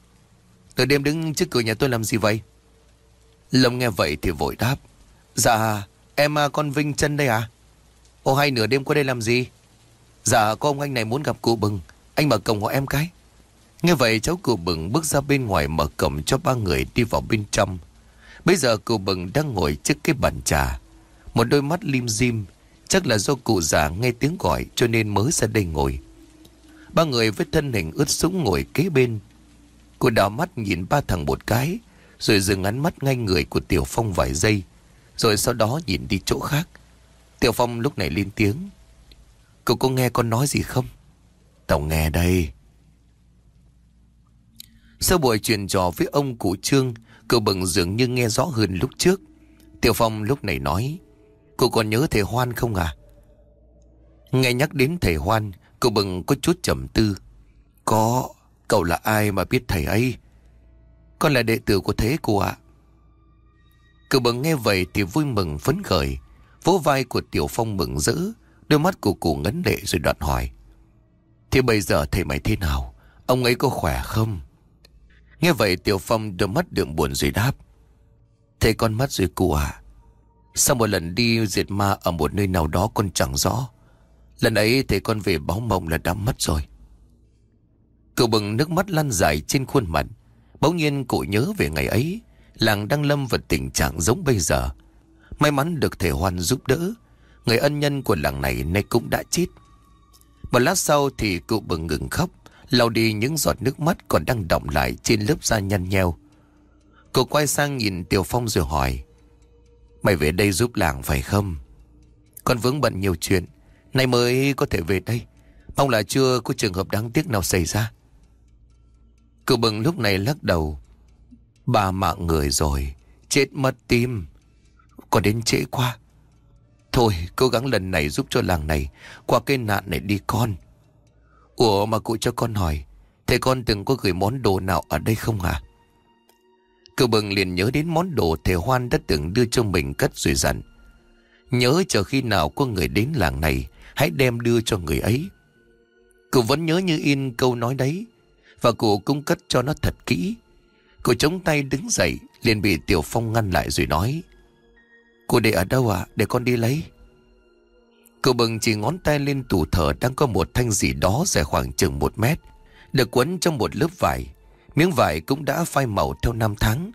Từ đêm đứng trước cửa nhà tôi làm gì vậy? Lâm nghe vậy thì vội đáp. Dạ em à, con Vinh chân đây à? Ô, hay nửa đêm qua đây làm gì? Dạ có ông anh này muốn gặp cụ bừng. Anh mở cổng hộ em cái. Nghe vậy, cháu cụ bừng bước ra bên ngoài mở cổng cho ba người đi vào bên trong. Bây giờ cụ bừng đang ngồi trước cái bàn trà. Một đôi mắt lim dim, Chắc là do cụ già nghe tiếng gọi cho nên mới ra đây ngồi. Ba người với thân hình ướt sũng ngồi kế bên cô đảo mắt nhìn ba thằng một cái, Rồi dừng ánh mắt ngay người của Tiểu Phong vài giây, Rồi sau đó nhìn đi chỗ khác. Tiểu Phong lúc này lên tiếng. Cậu có nghe con nói gì không? Tao nghe đây. Sau buổi truyền trò với ông cụ Trương Cậu bừng dường như nghe rõ hơn lúc trước. Tiểu Phong lúc này nói, Cô còn nhớ thầy Hoan không à? Nghe nhắc đến thầy Hoan Cậu bừng có chút trầm tư. Có Cậu là ai mà biết thầy ấy? Con là đệ tử của thế cô ạ. Cậu bừng nghe vậy thì vui mừng phấn khởi. Vỗ vai của Tiểu Phong mừng rỡ, Đôi mắt của cụ ngấn lệ rồi đoạn hỏi. Thì bây giờ thầy mày thế nào? Ông ấy có khỏe không? Nghe vậy Tiểu Phong đôi mắt đượm buồn rồi đáp. Thầy con mắt rồi cụ à Sau một lần đi diệt ma ở một nơi nào đó con chẳng rõ. Lần ấy thầy con về báo mộng là đã mất rồi. Cậu bừng nước mắt lăn dài trên khuôn mặt Bỗng nhiên cậu nhớ về ngày ấy Làng đang lâm vào tình trạng giống bây giờ May mắn được thầy Hoan giúp đỡ Người ân nhân của làng này nay cũng đã chết Một lát sau thì cụ bừng ngừng khóc lau đi những giọt nước mắt còn đang đọng lại trên lớp da nhăn nheo. cậu quay sang nhìn Tiểu Phong rồi hỏi. Mày về đây giúp làng phải không? Con vướng bận nhiều chuyện, nay mới có thể về đây. Mong là chưa có trường hợp đáng tiếc nào xảy ra. Cậu bừng lúc này lắc đầu. Ba mạng người rồi, chết mất tim. Có đến trễ quá. Thôi, cố gắng lần này giúp cho làng này qua cái nạn này đi con. Ủa mà cụ cho con hỏi Thầy con từng có gửi món đồ nào ở đây không hả Cậu bừng liền nhớ đến món đồ thầy Hoan đã từng đưa cho mình cất rồi dặn Nhớ chờ khi nào có người đến làng này Hãy đem đưa cho người ấy Cửu vẫn nhớ như in câu nói đấy và cụ cũng cất cho nó thật kỹ Cụ chống tay đứng dậy, liền bị Tiểu Phong ngăn lại rồi nói Cô để ở đâu à Để con đi lấy Cậu bừng chỉ ngón tay lên tủ thờ đang có một thanh gì đó dài khoảng chừng một mét. Được quấn trong một lớp vải. Miếng vải cũng đã phai màu theo năm tháng.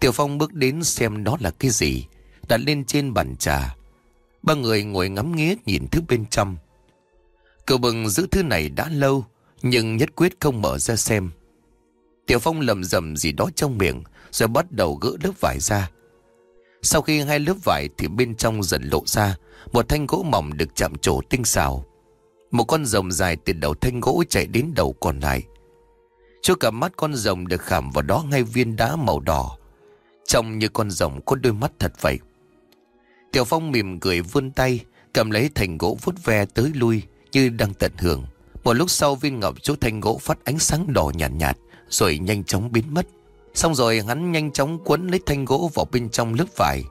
Tiểu Phong bước đến xem đó là cái gì. Đặt lên trên bàn trà. Ba người ngồi ngắm nghía nhìn thứ bên trong. Cậu bừng giữ thứ này đã lâu. Nhưng nhất quyết không mở ra xem. Tiểu Phong lầm rầm gì đó trong miệng. Rồi bắt đầu gỡ lớp vải ra. Sau khi hai lớp vải thì bên trong dần lộ ra một thanh gỗ mỏng được chạm trổ tinh xảo. Một con rồng dài từ đầu thanh gỗ chạy đến đầu còn lại. Cho cả mắt con rồng được khảm vào đó ngay viên đá màu đỏ. Trông như con rồng có đôi mắt thật vậy. Tiểu Phong mỉm cười vươn tay, cầm lấy thành gỗ vuốt ve tới lui như đang tận hưởng. Một lúc sau viên ngọc chú thanh gỗ phát ánh sáng đỏ nhạt, nhạt rồi nhanh chóng biến mất. Xong rồi hắn nhanh chóng quấn lấy thanh gỗ vào bên trong lớp vải.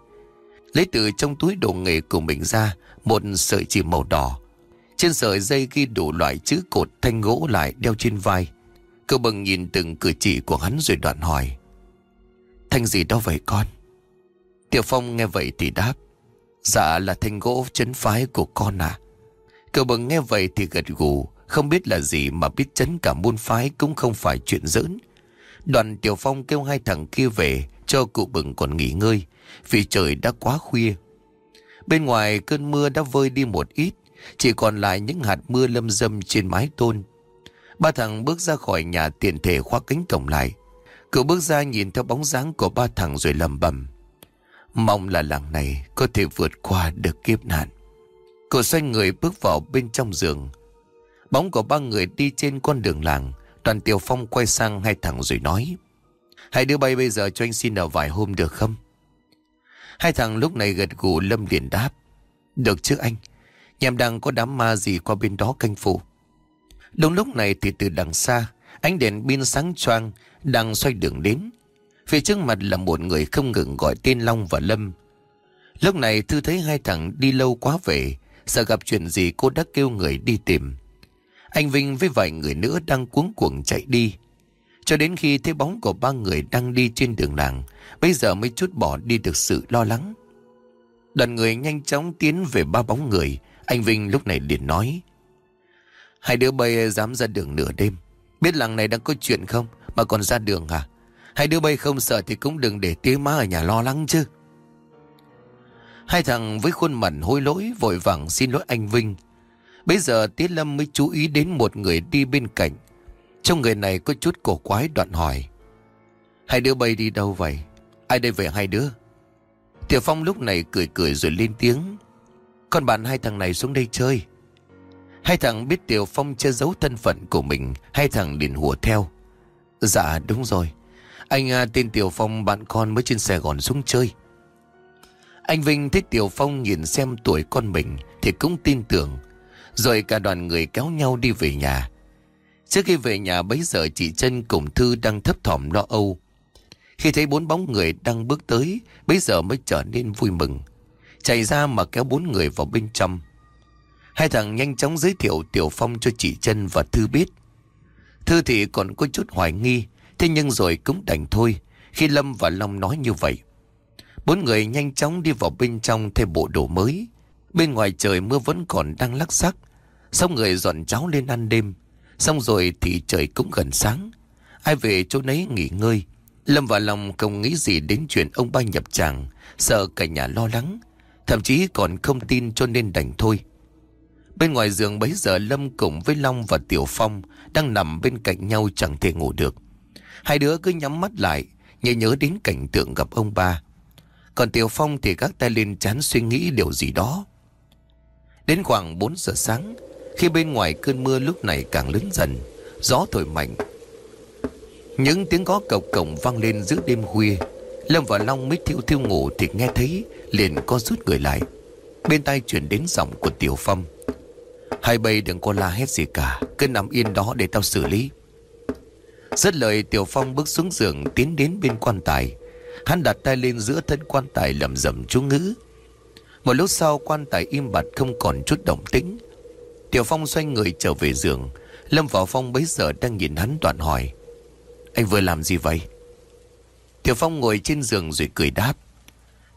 Lấy từ trong túi đồ nghề của mình ra Một sợi chỉ màu đỏ. Trên sợi dây ghi đủ loại chữ cột thanh gỗ lại đeo trên vai. Cậu bừng nhìn từng cử chỉ của hắn rồi đoạn hỏi. Thanh gì đó vậy con? Tiểu Phong nghe vậy thì đáp. Dạ là thanh gỗ chấn phái của con à Cậu bừng nghe vậy thì gật gù. Không biết là gì mà biết chấn cả môn phái cũng không phải chuyện giỡn Đoàn Tiểu Phong kêu hai thằng kia về Cho cụ bừng còn nghỉ ngơi vì trời đã quá khuya. Bên ngoài cơn mưa đã vơi đi một ít, chỉ còn lại những hạt mưa lâm dâm trên mái tôn. Ba thằng bước ra khỏi nhà tiền thể khóa cánh cổng lại. Cậu bước ra nhìn theo bóng dáng của ba thằng rồi lầm bầm. Mong là làng này có thể vượt qua được kiếp nạn Cô xoay người bước vào bên trong giường Bóng của ba người đi trên con đường làng, Đoàn Tiểu Phong quay sang hai thằng rồi nói, Hai đứa bay bây giờ cho anh xin ở vài hôm được không? Hai thằng lúc này gật gù Lâm liền đáp, Được chứ anh, Nhằm đang có đám ma gì qua bên đó canh phủ. Đúng lúc này thì từ đằng xa, Ánh đèn pin sáng choang Đang xoay đường đến. Phía trước mặt là một người không ngừng gọi tên Long và Lâm. Lúc này Thư thấy hai thằng đi lâu quá về, Sợ gặp chuyện gì cô đã kêu người đi tìm. Anh Vinh với vài người nữa đang cuống cuồng chạy đi. Cho đến khi thấy bóng của ba người đang đi trên đường làng, Bây giờ mới chút bỏ đi được sự lo lắng. Đoàn người nhanh chóng tiến về ba bóng người, Anh Vinh lúc này liền nói. Hai đứa bay dám ra đường nửa đêm. Biết làng này đang có chuyện không? Mà còn ra đường à? Hai đứa bay không sợ thì cũng đừng để tía má ở nhà lo lắng chứ. Hai thằng với khuôn mặt hối lỗi vội vàng xin lỗi anh Vinh. Bây giờ Tiết Lâm mới chú ý đến một người đi bên cạnh. Trong người này có chút cổ quái đoạn hỏi. Hai đứa bay đi đâu vậy? Ai đây về hai đứa? Tiểu Phong lúc này cười cười rồi lên tiếng. Con bạn hai thằng này xuống đây chơi. Hai thằng biết Tiểu Phong che giấu thân phận của mình. Hai thằng liền hùa theo. Dạ đúng rồi. Anh à, tên Tiểu Phong bạn con mới trên Sài Gòn xuống chơi. Anh Vinh thấy Tiểu Phong nhìn xem tuổi con mình thì cũng tin tưởng. Rồi cả đoàn người kéo nhau đi về nhà. Trước khi về nhà bấy giờ chị Trân cùng Thư đang thấp thỏm lo âu. Khi thấy bốn bóng người đang bước tới, bấy giờ mới trở nên vui mừng. Chạy ra mà kéo bốn người vào bên trong. Hai thằng nhanh chóng giới thiệu Tiểu Phong cho chị Trân và Thư biết. Thư thì còn có chút hoài nghi, thế nhưng rồi cũng đành thôi khi Lâm và Long nói như vậy. Bốn người nhanh chóng đi vào bên trong thêm bộ đồ mới. Bên ngoài trời mưa vẫn còn đang lắc sắc. Xong người dọn cháo lên ăn đêm. Xong rồi thì trời cũng gần sáng. Ai về chỗ nấy nghỉ ngơi. Lâm và Long không nghĩ gì đến chuyện ông ba nhập tràng. Sợ cả nhà lo lắng. Thậm chí còn không tin cho nên đành thôi. Bên ngoài giường bấy giờ Lâm cùng với Long và Tiểu Phong đang nằm bên cạnh nhau chẳng thể ngủ được. Hai đứa cứ nhắm mắt lại, nhớ nhớ đến cảnh tượng gặp ông ba. Còn Tiểu Phong thì các tay lên chán suy nghĩ điều gì đó. Đến khoảng 4 giờ sáng, khi bên ngoài cơn mưa lúc này càng lớn dần, gió thổi mạnh. Những tiếng có cộc cổng vang lên giữa đêm khuya. Lâm và Long mới thiêu thiêu ngủ thì nghe thấy liền co rút người lại. Bên tai chuyển đến giọng của Tiểu Phong. Hai bây đừng có la hết gì cả, cứ nằm yên đó để tao xử lý. Rất lời Tiểu Phong bước xuống giường tiến đến bên quan tài Hắn đặt tay lên giữa thân quan tài lầm rầm chú ngữ Một lúc sau quan tài im bặt không còn chút động tĩnh Tiểu Phong xoay người trở về giường. Lâm Vào Phong bấy giờ đang nhìn hắn toàn hỏi. Anh vừa làm gì vậy? Tiểu Phong ngồi trên giường rồi cười đáp.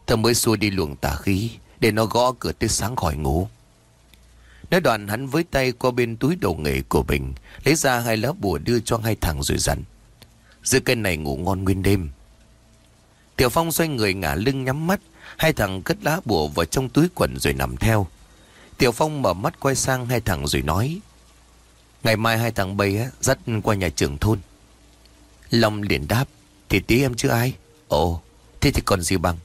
Thơ mới xua đi luồng tà khí Để nó gõ cửa tới sáng khỏi ngủ. Nói đoạn hắn với tay qua bên túi đồ nghề của mình Lấy ra hai lá bùa đưa cho hai thằng rồi dặn. Giữa cây này ngủ ngon nguyên đêm. Tiểu Phong xoay người ngả lưng nhắm mắt, hai thằng cất lá bùa vào trong túi quần rồi nằm theo. Tiểu Phong mở mắt quay sang hai thằng rồi nói. Ngày mai hai thằng bay á, dắt qua nhà trưởng thôn. Long liền đáp, thì tí em chưa ai. Ồ, thế thì còn gì bằng.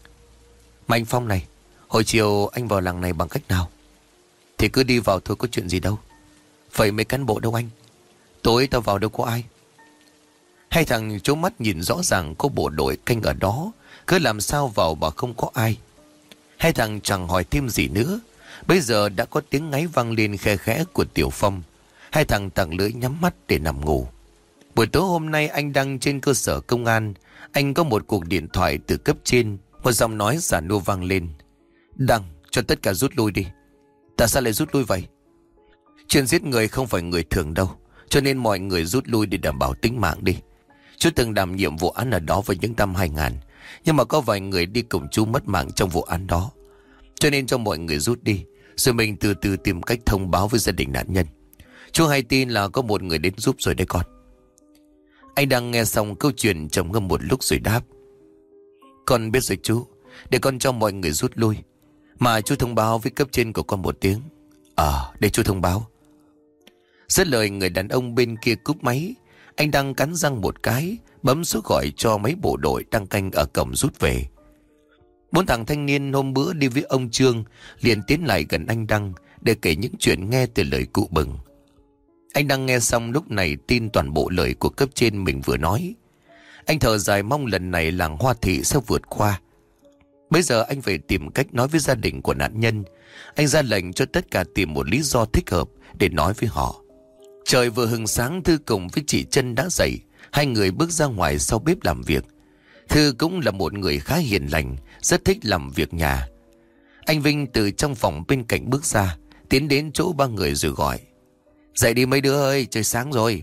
Mà anh Phong này, hồi chiều anh vào làng này bằng cách nào? Thì cứ đi vào thôi có chuyện gì đâu. Vậy mấy cán bộ đâu anh? Tối tao vào đâu có ai. Hai thằng chố mắt nhìn rõ ràng có bộ đội canh ở đó cứ làm sao vào mà không có ai Hai thằng chẳng hỏi thêm gì nữa Bây giờ đã có tiếng ngáy vang lên khe khẽ của Tiểu Phong. Hai thằng tặng lưỡi nhắm mắt để nằm ngủ. Buổi tối hôm nay anh đang trên cơ sở công an. Anh có một cuộc điện thoại từ cấp trên. Một giọng nói giả nua vang lên. Đăng cho tất cả rút lui đi. Tại sao lại rút lui vậy? Chuyện giết người không phải người thường đâu. Cho nên mọi người rút lui để đảm bảo tính mạng đi. Chú từng đảm nhiệm vụ án ở đó vào những năm 2000 nhưng mà có vài người đi cùng chú mất mạng trong vụ án đó. Cho nên cho mọi người rút đi. Rồi mình từ từ tìm cách thông báo với gia đình nạn nhân. Chú hay tin là có một người đến giúp rồi đấy con. Anh đang nghe xong câu chuyện trầm ngâm một lúc rồi đáp. Con biết rồi chú, Để con cho mọi người rút lui. Mà chú thông báo với cấp trên của con một tiếng. Ờ để chú thông báo. Rất lời, người đàn ông bên kia cúp máy. Anh đang cắn răng một cái, Bấm số gọi cho mấy bộ đội đang canh ở cổng rút về. Bốn thằng thanh niên hôm bữa đi với ông Trương, liền tiến lại gần anh Đăng để kể những chuyện nghe từ lời cụ bừng. Anh Đăng nghe xong lúc này tin toàn bộ lời của cấp trên mình vừa nói. Anh thở dài mong lần này làng Hoa Thị sẽ vượt qua. Bây giờ anh phải tìm cách nói với gia đình của nạn nhân. Anh ra lệnh cho tất cả tìm một lý do thích hợp để nói với họ. Trời vừa hừng sáng, Thư cùng với chị chân đã dậy. Hai người bước ra ngoài sau bếp làm việc. Thư cũng là một người khá hiền lành, rất thích làm việc nhà. Anh Vinh từ trong phòng bên cạnh bước ra, tiến đến chỗ ba người rồi gọi. Dậy đi mấy đứa ơi, trời sáng rồi.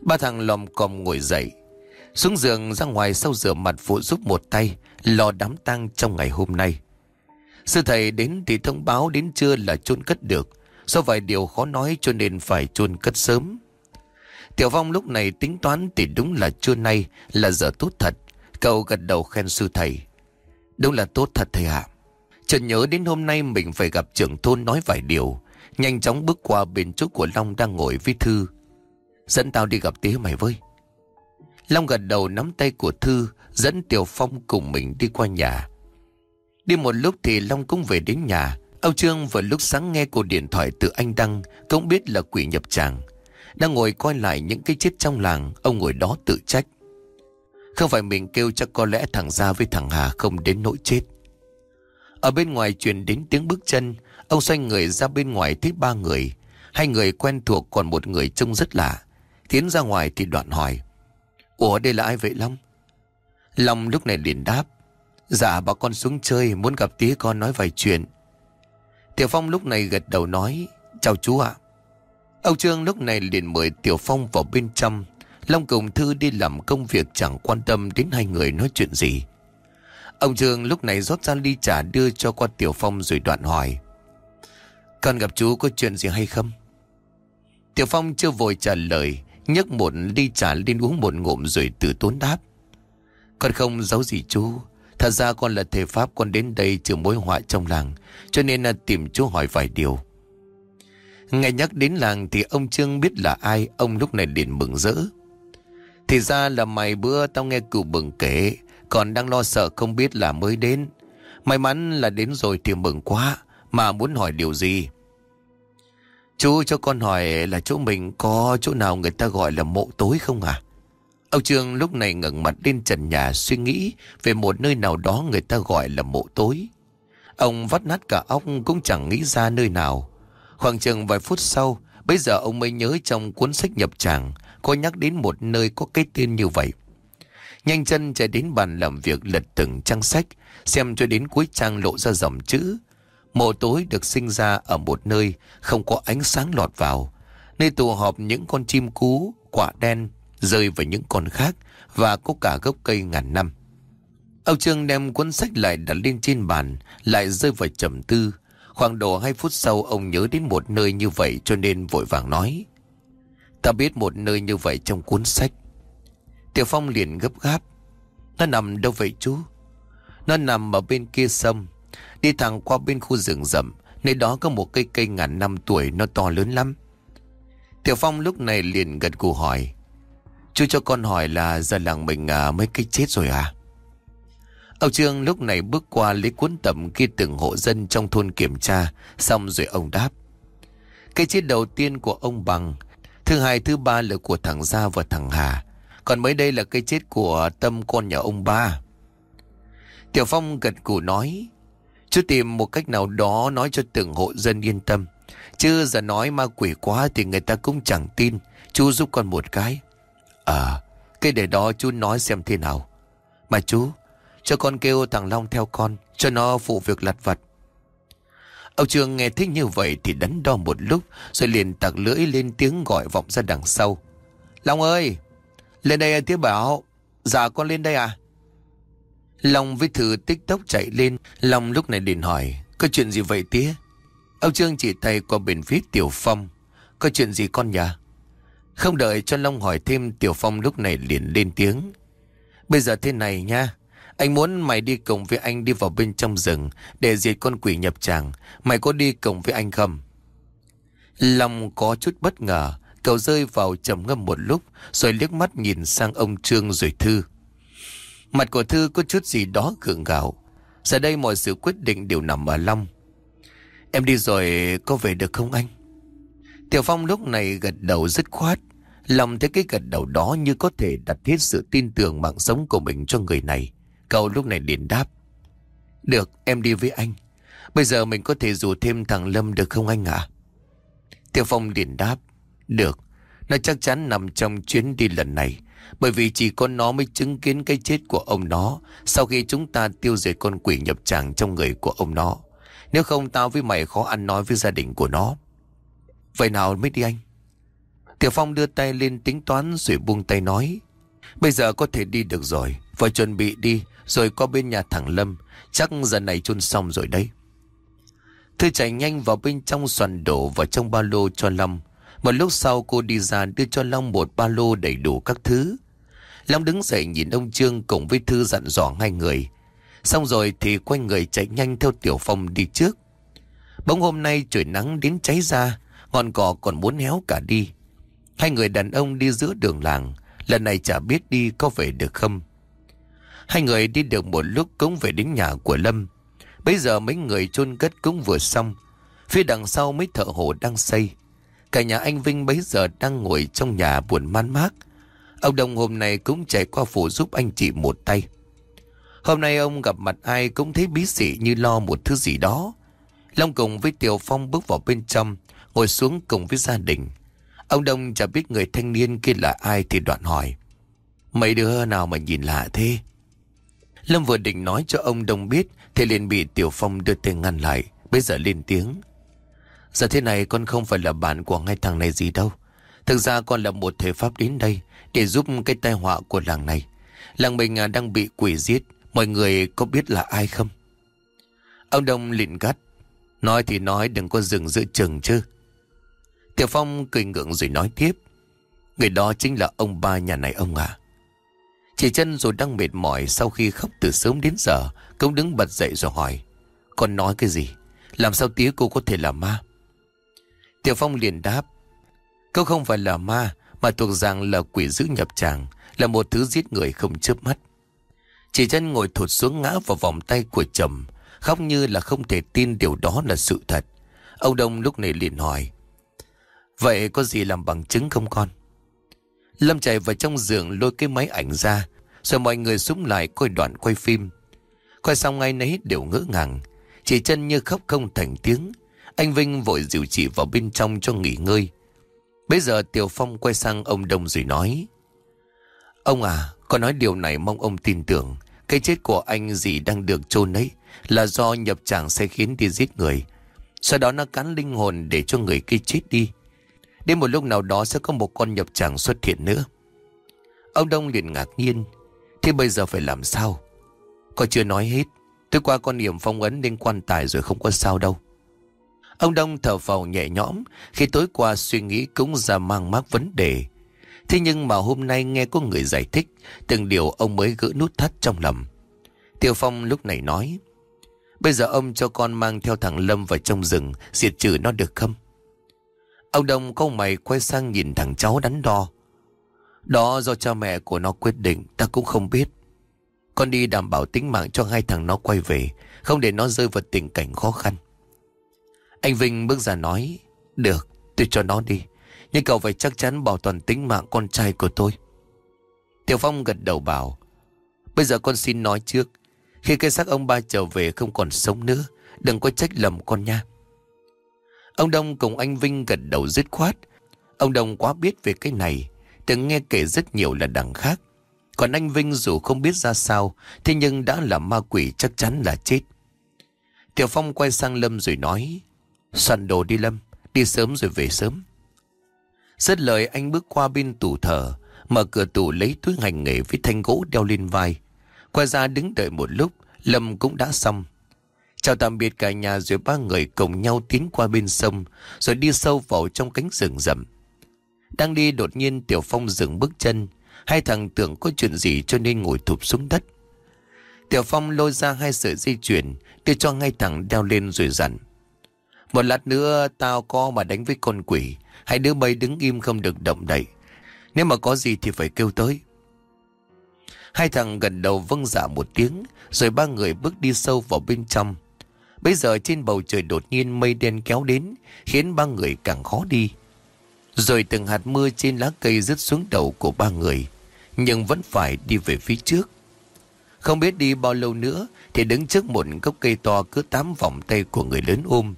Ba thằng lòm còm ngồi dậy, xuống giường ra ngoài sau rửa mặt phụ giúp một tay, lo đám tang trong ngày hôm nay. Sư thầy đến thì thông báo đến trưa là chôn cất được, do vài điều khó nói cho nên phải chôn cất sớm. Tiểu Phong lúc này tính toán thì đúng là trưa nay là giờ tốt thật. Cậu gật đầu khen sư thầy. Đúng là tốt thật thầy ạ. Chợt nhớ đến hôm nay mình phải gặp trưởng thôn nói vài điều. Nhanh chóng bước qua bên chỗ của Long đang ngồi với Thư. Dẫn tao đi gặp tía mày với. Long gật đầu nắm tay của Thư, dẫn Tiểu Phong cùng mình đi qua nhà. Đi một lúc thì Long cũng về đến nhà. Âu Trương vừa lúc sáng nghe cuộc điện thoại từ anh Đăng, cũng biết là quỷ nhập tràng. Đang ngồi coi lại những cái chết trong làng, ông ngồi đó tự trách. Không phải mình kêu chắc có lẽ thằng Gia với thằng Hà không đến nỗi chết. Ở bên ngoài truyền đến tiếng bước chân, ông xoay người ra bên ngoài thấy ba người. Hai người quen thuộc còn một người trông rất lạ. Tiến ra ngoài thì đoạn hỏi. Ủa đây là ai vậy Long? Long lúc này liền đáp. Dạ bà con xuống chơi muốn gặp tía con nói vài chuyện. Tiểu Phong lúc này gật đầu nói. Chào chú ạ. Âu Trương lúc này liền mời Tiểu Phong vào bên trong. Long cùng Thư đi làm công việc chẳng quan tâm đến hai người nói chuyện gì. Ông Trương lúc này rót ra ly trà đưa cho qua Tiểu Phong rồi đoạn hỏi. Con gặp chú có chuyện gì hay không? Tiểu Phong chưa vội trả lời, nhấc một ly trà lên uống một ngụm rồi từ tốn đáp. Con không giấu gì chú. Thật ra con là thầy Pháp con đến đây trừ mối họa trong làng, cho nên là tìm chú hỏi vài điều. Nghe nhắc đến làng thì ông Trương biết là ai, ông lúc này liền mừng rỡ. Thì ra là mày bữa tao nghe cụ bừng kể, còn đang lo sợ không biết là mới đến. May mắn là đến rồi thì mừng quá, mà muốn hỏi điều gì. Chú cho con hỏi là chỗ mình có chỗ nào người ta gọi là mộ tối không à? Ông Trương lúc này ngẩng mặt lên trần nhà suy nghĩ về một nơi nào đó người ta gọi là mộ tối. Ông vắt nát cả óc cũng chẳng nghĩ ra nơi nào. Khoảng chừng vài phút sau, bây giờ ông mới nhớ trong cuốn sách nhập tràng có nhắc đến một nơi có cái tên như vậy. Nhanh chân chạy đến bàn làm việc lật từng trang sách, xem cho đến cuối trang lộ ra dòng chữ. Mộ tối được sinh ra ở một nơi không có ánh sáng lọt vào, nơi tụ họp những con chim cú, quả đen, rơi vào những con khác và có cả gốc cây ngàn năm. Âu Trương đem cuốn sách lại đặt lên trên bàn, lại rơi vào trầm tư. Khoảng độ hai phút sau ông nhớ đến một nơi như vậy cho nên vội vàng nói. Ta biết một nơi như vậy trong cuốn sách. Tiểu Phong liền gấp gáp. Nó nằm đâu vậy chú? Nó nằm ở bên kia sông. Đi thẳng qua bên khu rừng rậm. Nơi đó có một cây cây ngàn năm tuổi nó to lớn lắm. Tiểu Phong lúc này liền gật gù hỏi. Chú cho con hỏi là giờ làng mình à, mấy cây chết rồi à? Ông Trương lúc này bước qua lấy cuốn tập ghi từng hộ dân trong thôn kiểm tra, xong rồi ông đáp. Cái chết đầu tiên của ông Bằng, thứ hai thứ ba là của thằng Gia và thằng Hà, còn mới đây là cái chết của Tâm con nhà ông ba. Tiểu Phong gật cù nói, chú tìm một cách nào đó nói cho từng hộ dân yên tâm. Chứ giờ nói ma quỷ quá thì người ta cũng chẳng tin, chú giúp con một cái. À, cái để đó chú nói xem thế nào. Mà chú, cho con kêu thằng Long theo con, Cho nó phụ việc lặt vặt. Ông Trường nghe thích như vậy Thì đắn đo một lúc, Rồi liền tặc lưỡi lên tiếng gọi vọng ra đằng sau. Long ơi, Lên đây tía bảo Dạ con lên đây à? Long với thử tích tốc chạy lên, Long lúc này liền hỏi, Có chuyện gì vậy tía? Ông Trương chỉ tay qua bên phía Tiểu Phong, Có chuyện gì con nhà Không đợi cho Long hỏi thêm, Tiểu Phong lúc này liền lên tiếng, Bây giờ thế này nha anh muốn mày đi cùng với anh đi vào bên trong rừng để diệt con quỷ nhập tràng. Mày có đi cùng với anh không? Long có chút bất ngờ. Cậu rơi vào trầm ngâm một lúc, rồi liếc mắt nhìn sang ông Trương rồi Thư. Mặt của Thư có chút gì đó gượng gạo. Giờ đây mọi sự quyết định đều nằm ở Long Em đi rồi có về được không anh Tiểu Phong lúc này gật đầu dứt khoát Lòng thấy cái gật đầu đó như có thể đặt hết sự tin tưởng mạng sống của mình cho người này câu lúc này liền đáp. Được, em đi với anh. Bây giờ mình có thể rủ thêm thằng Lâm được không anh ạ? Tiêu Phong liền đáp. Được, Nó chắc chắn nằm trong chuyến đi lần này, Bởi vì chỉ có nó mới chứng kiến cái chết của ông nó Sau khi chúng ta tiêu diệt con quỷ nhập tràng trong người của ông nó. Nếu không, tao với mày khó ăn nói với gia đình của nó. Vậy nào mới đi anh? Tiểu Phong đưa tay lên tính toán rồi buông tay nói. Bây giờ có thể đi được rồi, Phải chuẩn bị đi. Rồi qua bên nhà thằng Lâm, Chắc giờ này chôn xong rồi đấy. Thư chạy nhanh vào bên trong soàn đổ vào trong ba lô cho Long. Một lúc sau cô đi ra đưa cho Long một ba lô đầy đủ các thứ. Long đứng dậy nhìn ông Trương cùng với Thư dặn dò hai người. Xong rồi thì quay người chạy nhanh theo Tiểu Phong đi trước. Bỗng hôm nay trời nắng đến cháy ra, Ngọn cỏ còn muốn héo cả đi. Hai người đàn ông đi giữa đường làng, Lần này chả biết đi có về được không. Hai người đi được một lúc cũng về đến nhà của Lâm. Bây giờ mấy người chôn cất cũng vừa xong. Phía đằng sau mấy thợ hồ đang xây. Cả nhà anh Vinh bấy giờ đang ngồi trong nhà buồn man mác. Ông Đồng hôm nay cũng chạy qua phủ giúp anh chị một tay. Hôm nay ông gặp mặt ai cũng thấy bí xị như lo một thứ gì đó. Long cùng với Tiểu Phong bước vào bên trong, Ngồi xuống cùng với gia đình. Ông Đông chả biết người thanh niên kia là ai thì đoạn hỏi. Mấy đứa nào mà nhìn lạ thế? Lâm vừa định nói cho ông Đông biết, Thì liền bị Tiểu Phong đưa tay ngăn lại. Bây giờ lên tiếng. Giờ thế này con không phải là bạn của ngay thằng này gì đâu. Thực ra con là một thể pháp đến đây Để giúp cái tai họa của làng này. Làng mình đang bị quỷ giết, Mọi người có biết là ai không? Ông Đông lịn gắt. Nói thì nói, đừng có dừng giữa chừng chứ. Tiểu Phong cười ngượng rồi nói tiếp. Người đó chính là ông ba nhà này ông à Chị chân rồi đang mệt mỏi Sau khi khóc từ sớm đến giờ, Cũng đứng bật dậy rồi hỏi, Con nói cái gì? Làm sao tía cô có thể là ma? Tiểu Phong liền đáp, Cô không phải là ma, Mà thuộc rằng là quỷ dữ nhập tràng, Là một thứ giết người không chớp mắt. Chị chân ngồi thụt xuống ngã vào vòng tay của chồng, Khóc như là không thể tin điều đó là sự thật. Ông Đông lúc này liền hỏi, Vậy có gì làm bằng chứng không con? Lâm chạy vào trong giường lôi cái máy ảnh ra, Rồi mọi người súng lại coi đoạn quay phim. Quay xong ngay nấy đều ngỡ ngàng, Chỉ chân như khóc không thành tiếng. Anh Vinh vội dìu chị vào bên trong cho nghỉ ngơi. Bây giờ Tiểu Phong quay sang ông Đông rồi nói, Ông à Con nói điều này mong ông tin tưởng. Cái chết của anh gì đang được chôn ấy Là do nhập tràng sẽ khiến đi giết người. Sau đó nó cắn linh hồn để cho người kia chết đi. Đến một lúc nào đó sẽ có một con nhập tràng xuất hiện nữa. Ông Đông liền ngạc nhiên. Thế bây giờ phải làm sao? Có chưa nói hết. Tôi qua con điểm phong ấn lên quan tài rồi không có sao đâu. Ông Đông thở phào nhẹ nhõm. Khi tối qua suy nghĩ cũng ra mang mắc vấn đề. Thế nhưng mà hôm nay nghe có người giải thích Từng điều ông mới gỡ nút thắt trong lòng. Tiêu Phong lúc này nói, Bây giờ ông cho con mang theo thằng Lâm vào trong rừng, Diệt trừ nó được không? Ông Đông câu mày quay sang nhìn thằng cháu đắn đo. Đó do cha mẹ của nó quyết định, ta cũng không biết. Con đi đảm bảo tính mạng cho hai thằng nó quay về. Không để nó rơi vào tình cảnh khó khăn. Anh Vinh bước ra nói. Được, tôi cho nó đi. Nhưng cậu phải chắc chắn bảo toàn tính mạng con trai của tôi. Tiểu Phong gật đầu bảo. Bây giờ con xin nói trước. Khi cái xác ông ba trở về không còn sống nữa. Đừng có trách lầm con nha. Ông Đông cùng anh Vinh gật đầu dứt khoát. Ông Đông quá biết về cái này, từng nghe kể rất nhiều là đằng khác. Còn anh Vinh dù không biết ra sao, thế nhưng đã là ma quỷ chắc chắn là chết. Tiểu Phong quay sang Lâm rồi nói, soạn đồ đi Lâm, đi sớm rồi về sớm. Rất lời anh bước qua bên tủ thờ, mở cửa tủ lấy túi hành nghề với thanh gỗ đeo lên vai. quay ra đứng đợi một lúc, Lâm cũng đã xong. Chào tạm biệt cả nhà rồi ba người cùng nhau tiến qua bên sông, Rồi đi sâu vào trong cánh rừng rậm. Đang đi đột nhiên Tiểu Phong dừng bước chân. Hai thằng tưởng có chuyện gì cho nên ngồi thụp xuống đất. Tiểu Phong lôi ra hai sợi dây chuyền, Đưa cho ngay thằng đeo lên rồi dặn. Một lát nữa tao có mà đánh với con quỷ, Hai đứa bay đứng im không được động đậy. Nếu mà có gì thì phải kêu tới. Hai thằng gần đầu vâng dạ một tiếng, Rồi ba người bước đi sâu vào bên trong. Bây giờ trên bầu trời đột nhiên mây đen kéo đến, Khiến ba người càng khó đi Rồi từng hạt mưa trên lá cây rớt xuống đầu của ba người, Nhưng vẫn phải đi về phía trước Không biết đi bao lâu nữa Thì đứng trước một gốc cây to cứ tám vòng tay của người lớn ôm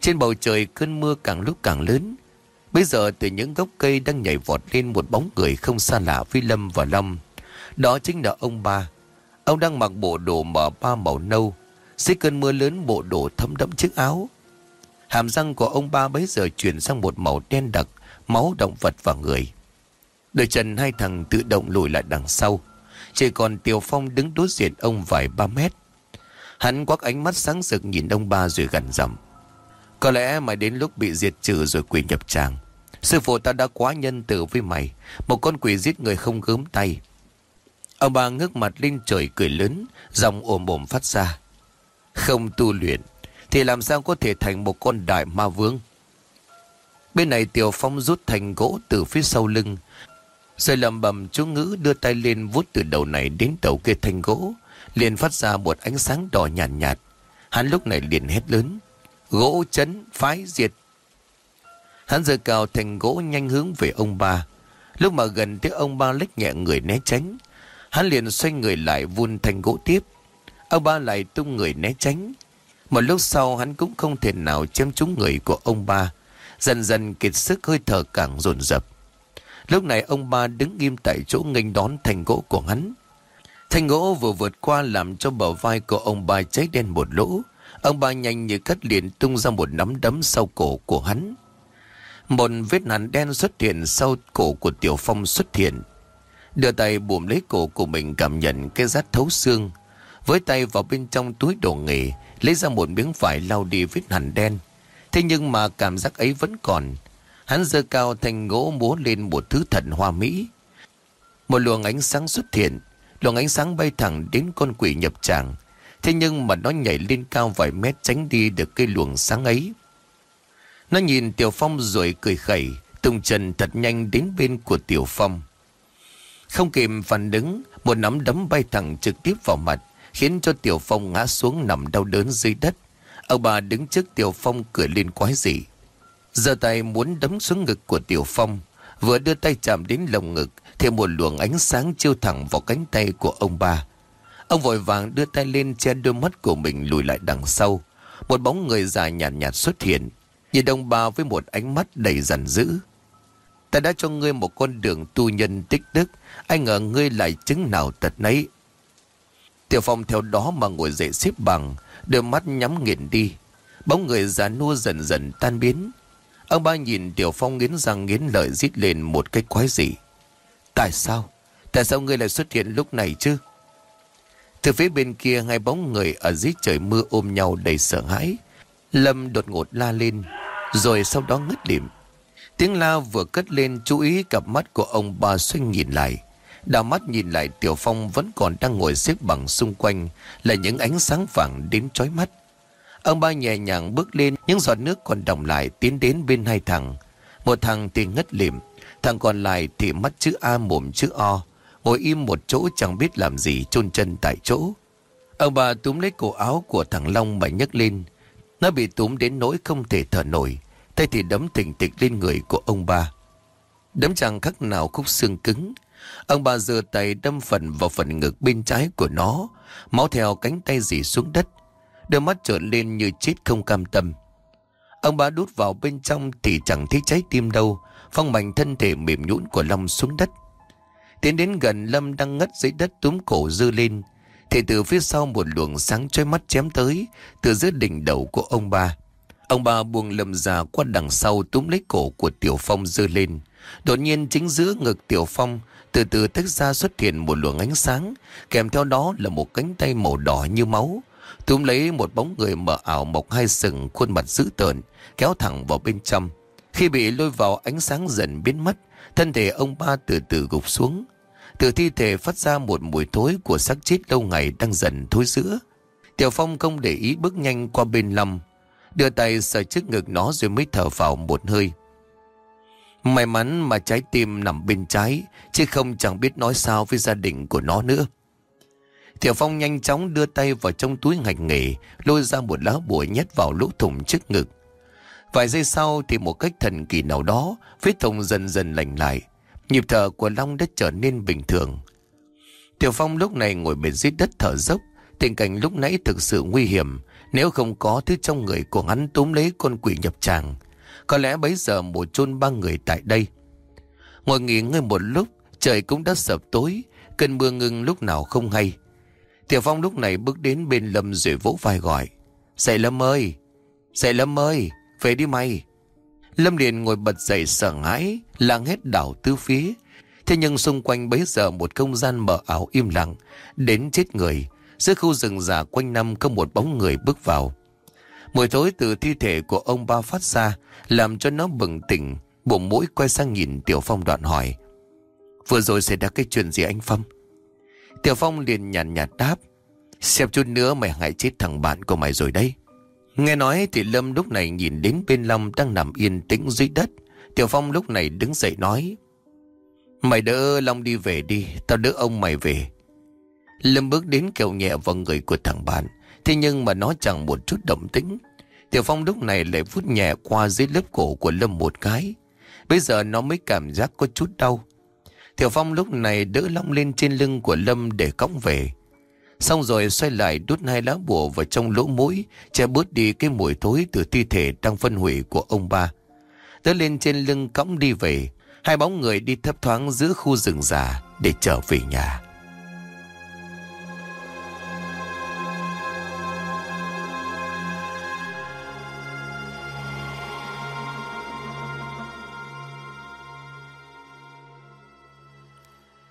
Trên bầu trời cơn mưa càng lúc càng lớn Bây giờ từ những gốc cây đang nhảy vọt lên một bóng người không xa lạ với Lâm và Lâm đó chính là ông ba. Ông đang mặc bộ đồ mở ba màu nâu. Dưới cơn mưa lớn bộ đồ thấm đẫm chiếc áo. Hàm răng của ông ba bấy giờ chuyển sang một màu đen đặc, máu động vật và người. Đôi chân hai thằng tự động lùi lại đằng sau. Chỉ còn Tiểu Phong đứng đối diện ông vài ba mét. Hắn quắc ánh mắt sáng rực nhìn ông ba rồi gần dầm Có lẽ mày đến lúc bị diệt trừ rồi quỷ nhập tràng. Sư phụ ta đã quá nhân từ với mày. Một con quỷ giết người không gớm tay. Ông ba ngước mặt lên trời cười lớn, dòng ồm ồm phát ra. Không tu luyện, thì làm sao có thể thành một con đại ma vương? Bên này Tiểu Phong rút thành gỗ từ phía sau lưng, rồi lầm bầm chú ngữ đưa tay lên vuốt từ đầu này đến đầu kia thành gỗ, liền phát ra một ánh sáng đỏ nhàn nhạt, nhạt. Hắn lúc này liền hét lớn. Gỗ chấn, phái diệt. Hắn giơ cao thành gỗ nhanh hướng về ông ba. Lúc mà gần tới ông ba lách nhẹ người né tránh. Hắn liền xoay người lại vun thành gỗ tiếp. Ông ba lại tung người né tránh. Một lúc sau, hắn cũng không thể nào chém trúng người của ông ba. Dần dần kiệt sức, hơi thở càng dồn dập. Lúc này ông ba đứng im tại chỗ nghênh đón thành gỗ của hắn. thanh gỗ vừa vượt qua làm cho bờ vai của ông ba cháy đen một lỗ. Ông ba nhanh như cắt liền tung ra một nắm đấm sau cổ của hắn. Một vết hằn đen xuất hiện sau cổ của Tiểu Phong xuất hiện. Đưa tay bùm lấy cổ của mình, cảm nhận cái rát thấu xương. Với tay vào bên trong túi đồ nghề, lấy ra một miếng vải lau đi vết hằn đen. Thế nhưng mà cảm giác ấy vẫn còn. Hắn giơ cao thanh gỗ múa lên một thứ thần hoa mỹ. Một luồng ánh sáng xuất hiện, luồng ánh sáng bay thẳng đến con quỷ nhập tràng. Thế nhưng mà nó nhảy lên cao vài mét tránh đi được cái luồng sáng ấy. Nó nhìn Tiểu Phong rồi cười khẩy, tung chân thật nhanh đến bên của Tiểu Phong. Không kịp phản ứng, một nắm đấm bay thẳng trực tiếp vào mặt, khiến cho Tiểu Phong ngã xuống nằm đau đớn dưới đất. Ông bà đứng trước Tiểu Phong cười lên quái dị. Giờ tay muốn đấm xuống ngực của Tiểu Phong, vừa đưa tay chạm đến lồng ngực, thì một luồng ánh sáng chiêu thẳng vào cánh tay của ông bà. Ông vội vàng đưa tay lên che đôi mắt của mình lùi lại đằng sau. Một bóng người già nhàn nhạt nhạt xuất hiện, nhìn ông bà với một ánh mắt đầy giận dữ. Ta đã cho ngươi một con đường tu nhân tích đức Anh ngờ ngươi lại chứng nào tật nấy Tiểu Phong theo đó mà ngồi dậy xếp bằng, Đôi mắt nhắm nghiền đi Bóng người già nua dần dần tan biến Ông ba nhìn Tiểu Phong nghiến răng nghiến lợi rít lên một cách quái dị Tại sao? Tại sao ngươi lại xuất hiện lúc này chứ? Từ phía bên kia, hai bóng người ở dưới trời mưa ôm nhau đầy sợ hãi Lâm đột ngột la lên, Rồi sau đó ngất điểm. Tiếng la vừa cất lên, chú ý cặp mắt của ông ba xoay nhìn lại. Đào mắt nhìn lại Tiểu Phong vẫn còn đang ngồi xếp bằng xung quanh là những ánh sáng vàng đến chói mắt. Ông ba nhẹ nhàng bước lên những giọt nước còn đồng lại tiến đến bên hai thằng. Một thằng thì ngất lịm, thằng còn lại thì mắt chữ A mồm chữ O, ngồi im một chỗ chẳng biết làm gì chôn chân tại chỗ. Ông bà túm lấy cổ áo của thằng Long mà nhấc lên. Nó bị túm đến nỗi không thể thở nổi. Tay thì đấm thình thịch lên người của ông ba. Đấm chẳng khắc nào khúc xương cứng. Ông bà giơ tay đâm phần vào phần ngực bên trái của nó. Máu theo cánh tay dì xuống đất. Đôi mắt trợn lên như chết không cam tâm. Ông bà đút vào bên trong thì chẳng thấy trái tim đâu. Phong mạnh thân thể mềm nhũn của Long xuống đất. Tiến đến gần Lâm đang ngất dưới đất túm cổ dư lên. Thì từ phía sau một luồng sáng chói mắt chém tới, từ giữa đỉnh đầu của ông bà Ông bà buông lầm già qua đằng sau túm lấy cổ của Tiểu Phong dơ lên. Đột nhiên chính giữa ngực Tiểu Phong từ từ tách ra xuất hiện một luồng ánh sáng, kèm theo đó là một cánh tay màu đỏ như máu. Túm lấy một bóng người mờ ảo mọc hai sừng khuôn mặt dữ tợn, kéo thẳng vào bên trong. Khi bị lôi vào ánh sáng dần biến mất, thân thể ông ba từ từ gục xuống. Từ thi thể phát ra một mùi thối của xác chết lâu ngày đang dần thối giữa. Tiểu Phong không để ý bước nhanh qua bên Lâm, Đưa tay sờ trước ngực nó rồi mới thở vào một hơi May mắn mà trái tim nằm bên trái, Chứ không chẳng biết nói sao với gia đình của nó nữa. Tiểu Phong nhanh chóng đưa tay vào trong túi ngạch nghề, Lôi ra một lá bùa nhét vào lỗ thủng trước ngực. Vài giây sau thì một cách thần kỳ nào đó, Vết thùng dần dần lành lại. Nhịp thở của Long đã trở nên bình thường. Tiểu Phong lúc này ngồi bên dưới đất thở dốc, Tình cảnh lúc nãy thực sự nguy hiểm, Nếu không có thứ trong người của hắn túm lấy con quỷ nhập tràng. Có lẽ bấy giờ một chôn ba người tại đây. Ngồi nghỉ ngơi một lúc, Trời cũng đã sập tối, Cơn mưa ngưng lúc nào không hay. Tiểu Phong lúc này bước đến bên Lâm rồi vỗ vai gọi, Dậy Lâm ơi, Dậy Lâm ơi, Về đi mày. Lâm liền ngồi bật dậy sợ hãi lang hết đảo tứ phía. Thế nhưng xung quanh bấy giờ một không gian mờ ảo im lặng, Đến chết người. Giữa khu rừng già quanh năm có một bóng người bước vào. Mùi thối từ thi thể của ông ba phát ra Làm cho nó bừng tỉnh Bụng mũi quay sang nhìn Tiểu Phong đoạn hỏi. Vừa rồi xảy ra cái chuyện gì anh Phong? Tiểu Phong liền nhàn nhạt, nhạt đáp. Xem chút nữa mày hại chết thằng bạn của mày rồi đấy. Nghe nói thì Lâm lúc này nhìn đến bên Long đang nằm yên tĩnh dưới đất. Tiểu Phong lúc này đứng dậy nói. Mày đỡ Long đi về đi Tao đỡ ông mày về. Lâm bước đến kêu nhẹ vào người của thằng bạn. Thế nhưng mà nó chẳng một chút động tĩnh. Tiểu Phong lúc này lại vút nhẹ qua dưới lớp cổ của Lâm một cái. Bây giờ nó mới cảm giác có chút đau. Tiểu Phong lúc này đỡ Long lên trên lưng của Lâm để cõng về. Xong rồi xoay lại đút hai lá bùa vào trong lỗ mũi, Che bớt đi cái mùi thối từ thi thể đang phân hủy của ông ba. Tớ lên trên lưng cõng đi về. Hai bóng người đi thấp thoáng giữa khu rừng già để trở về nhà.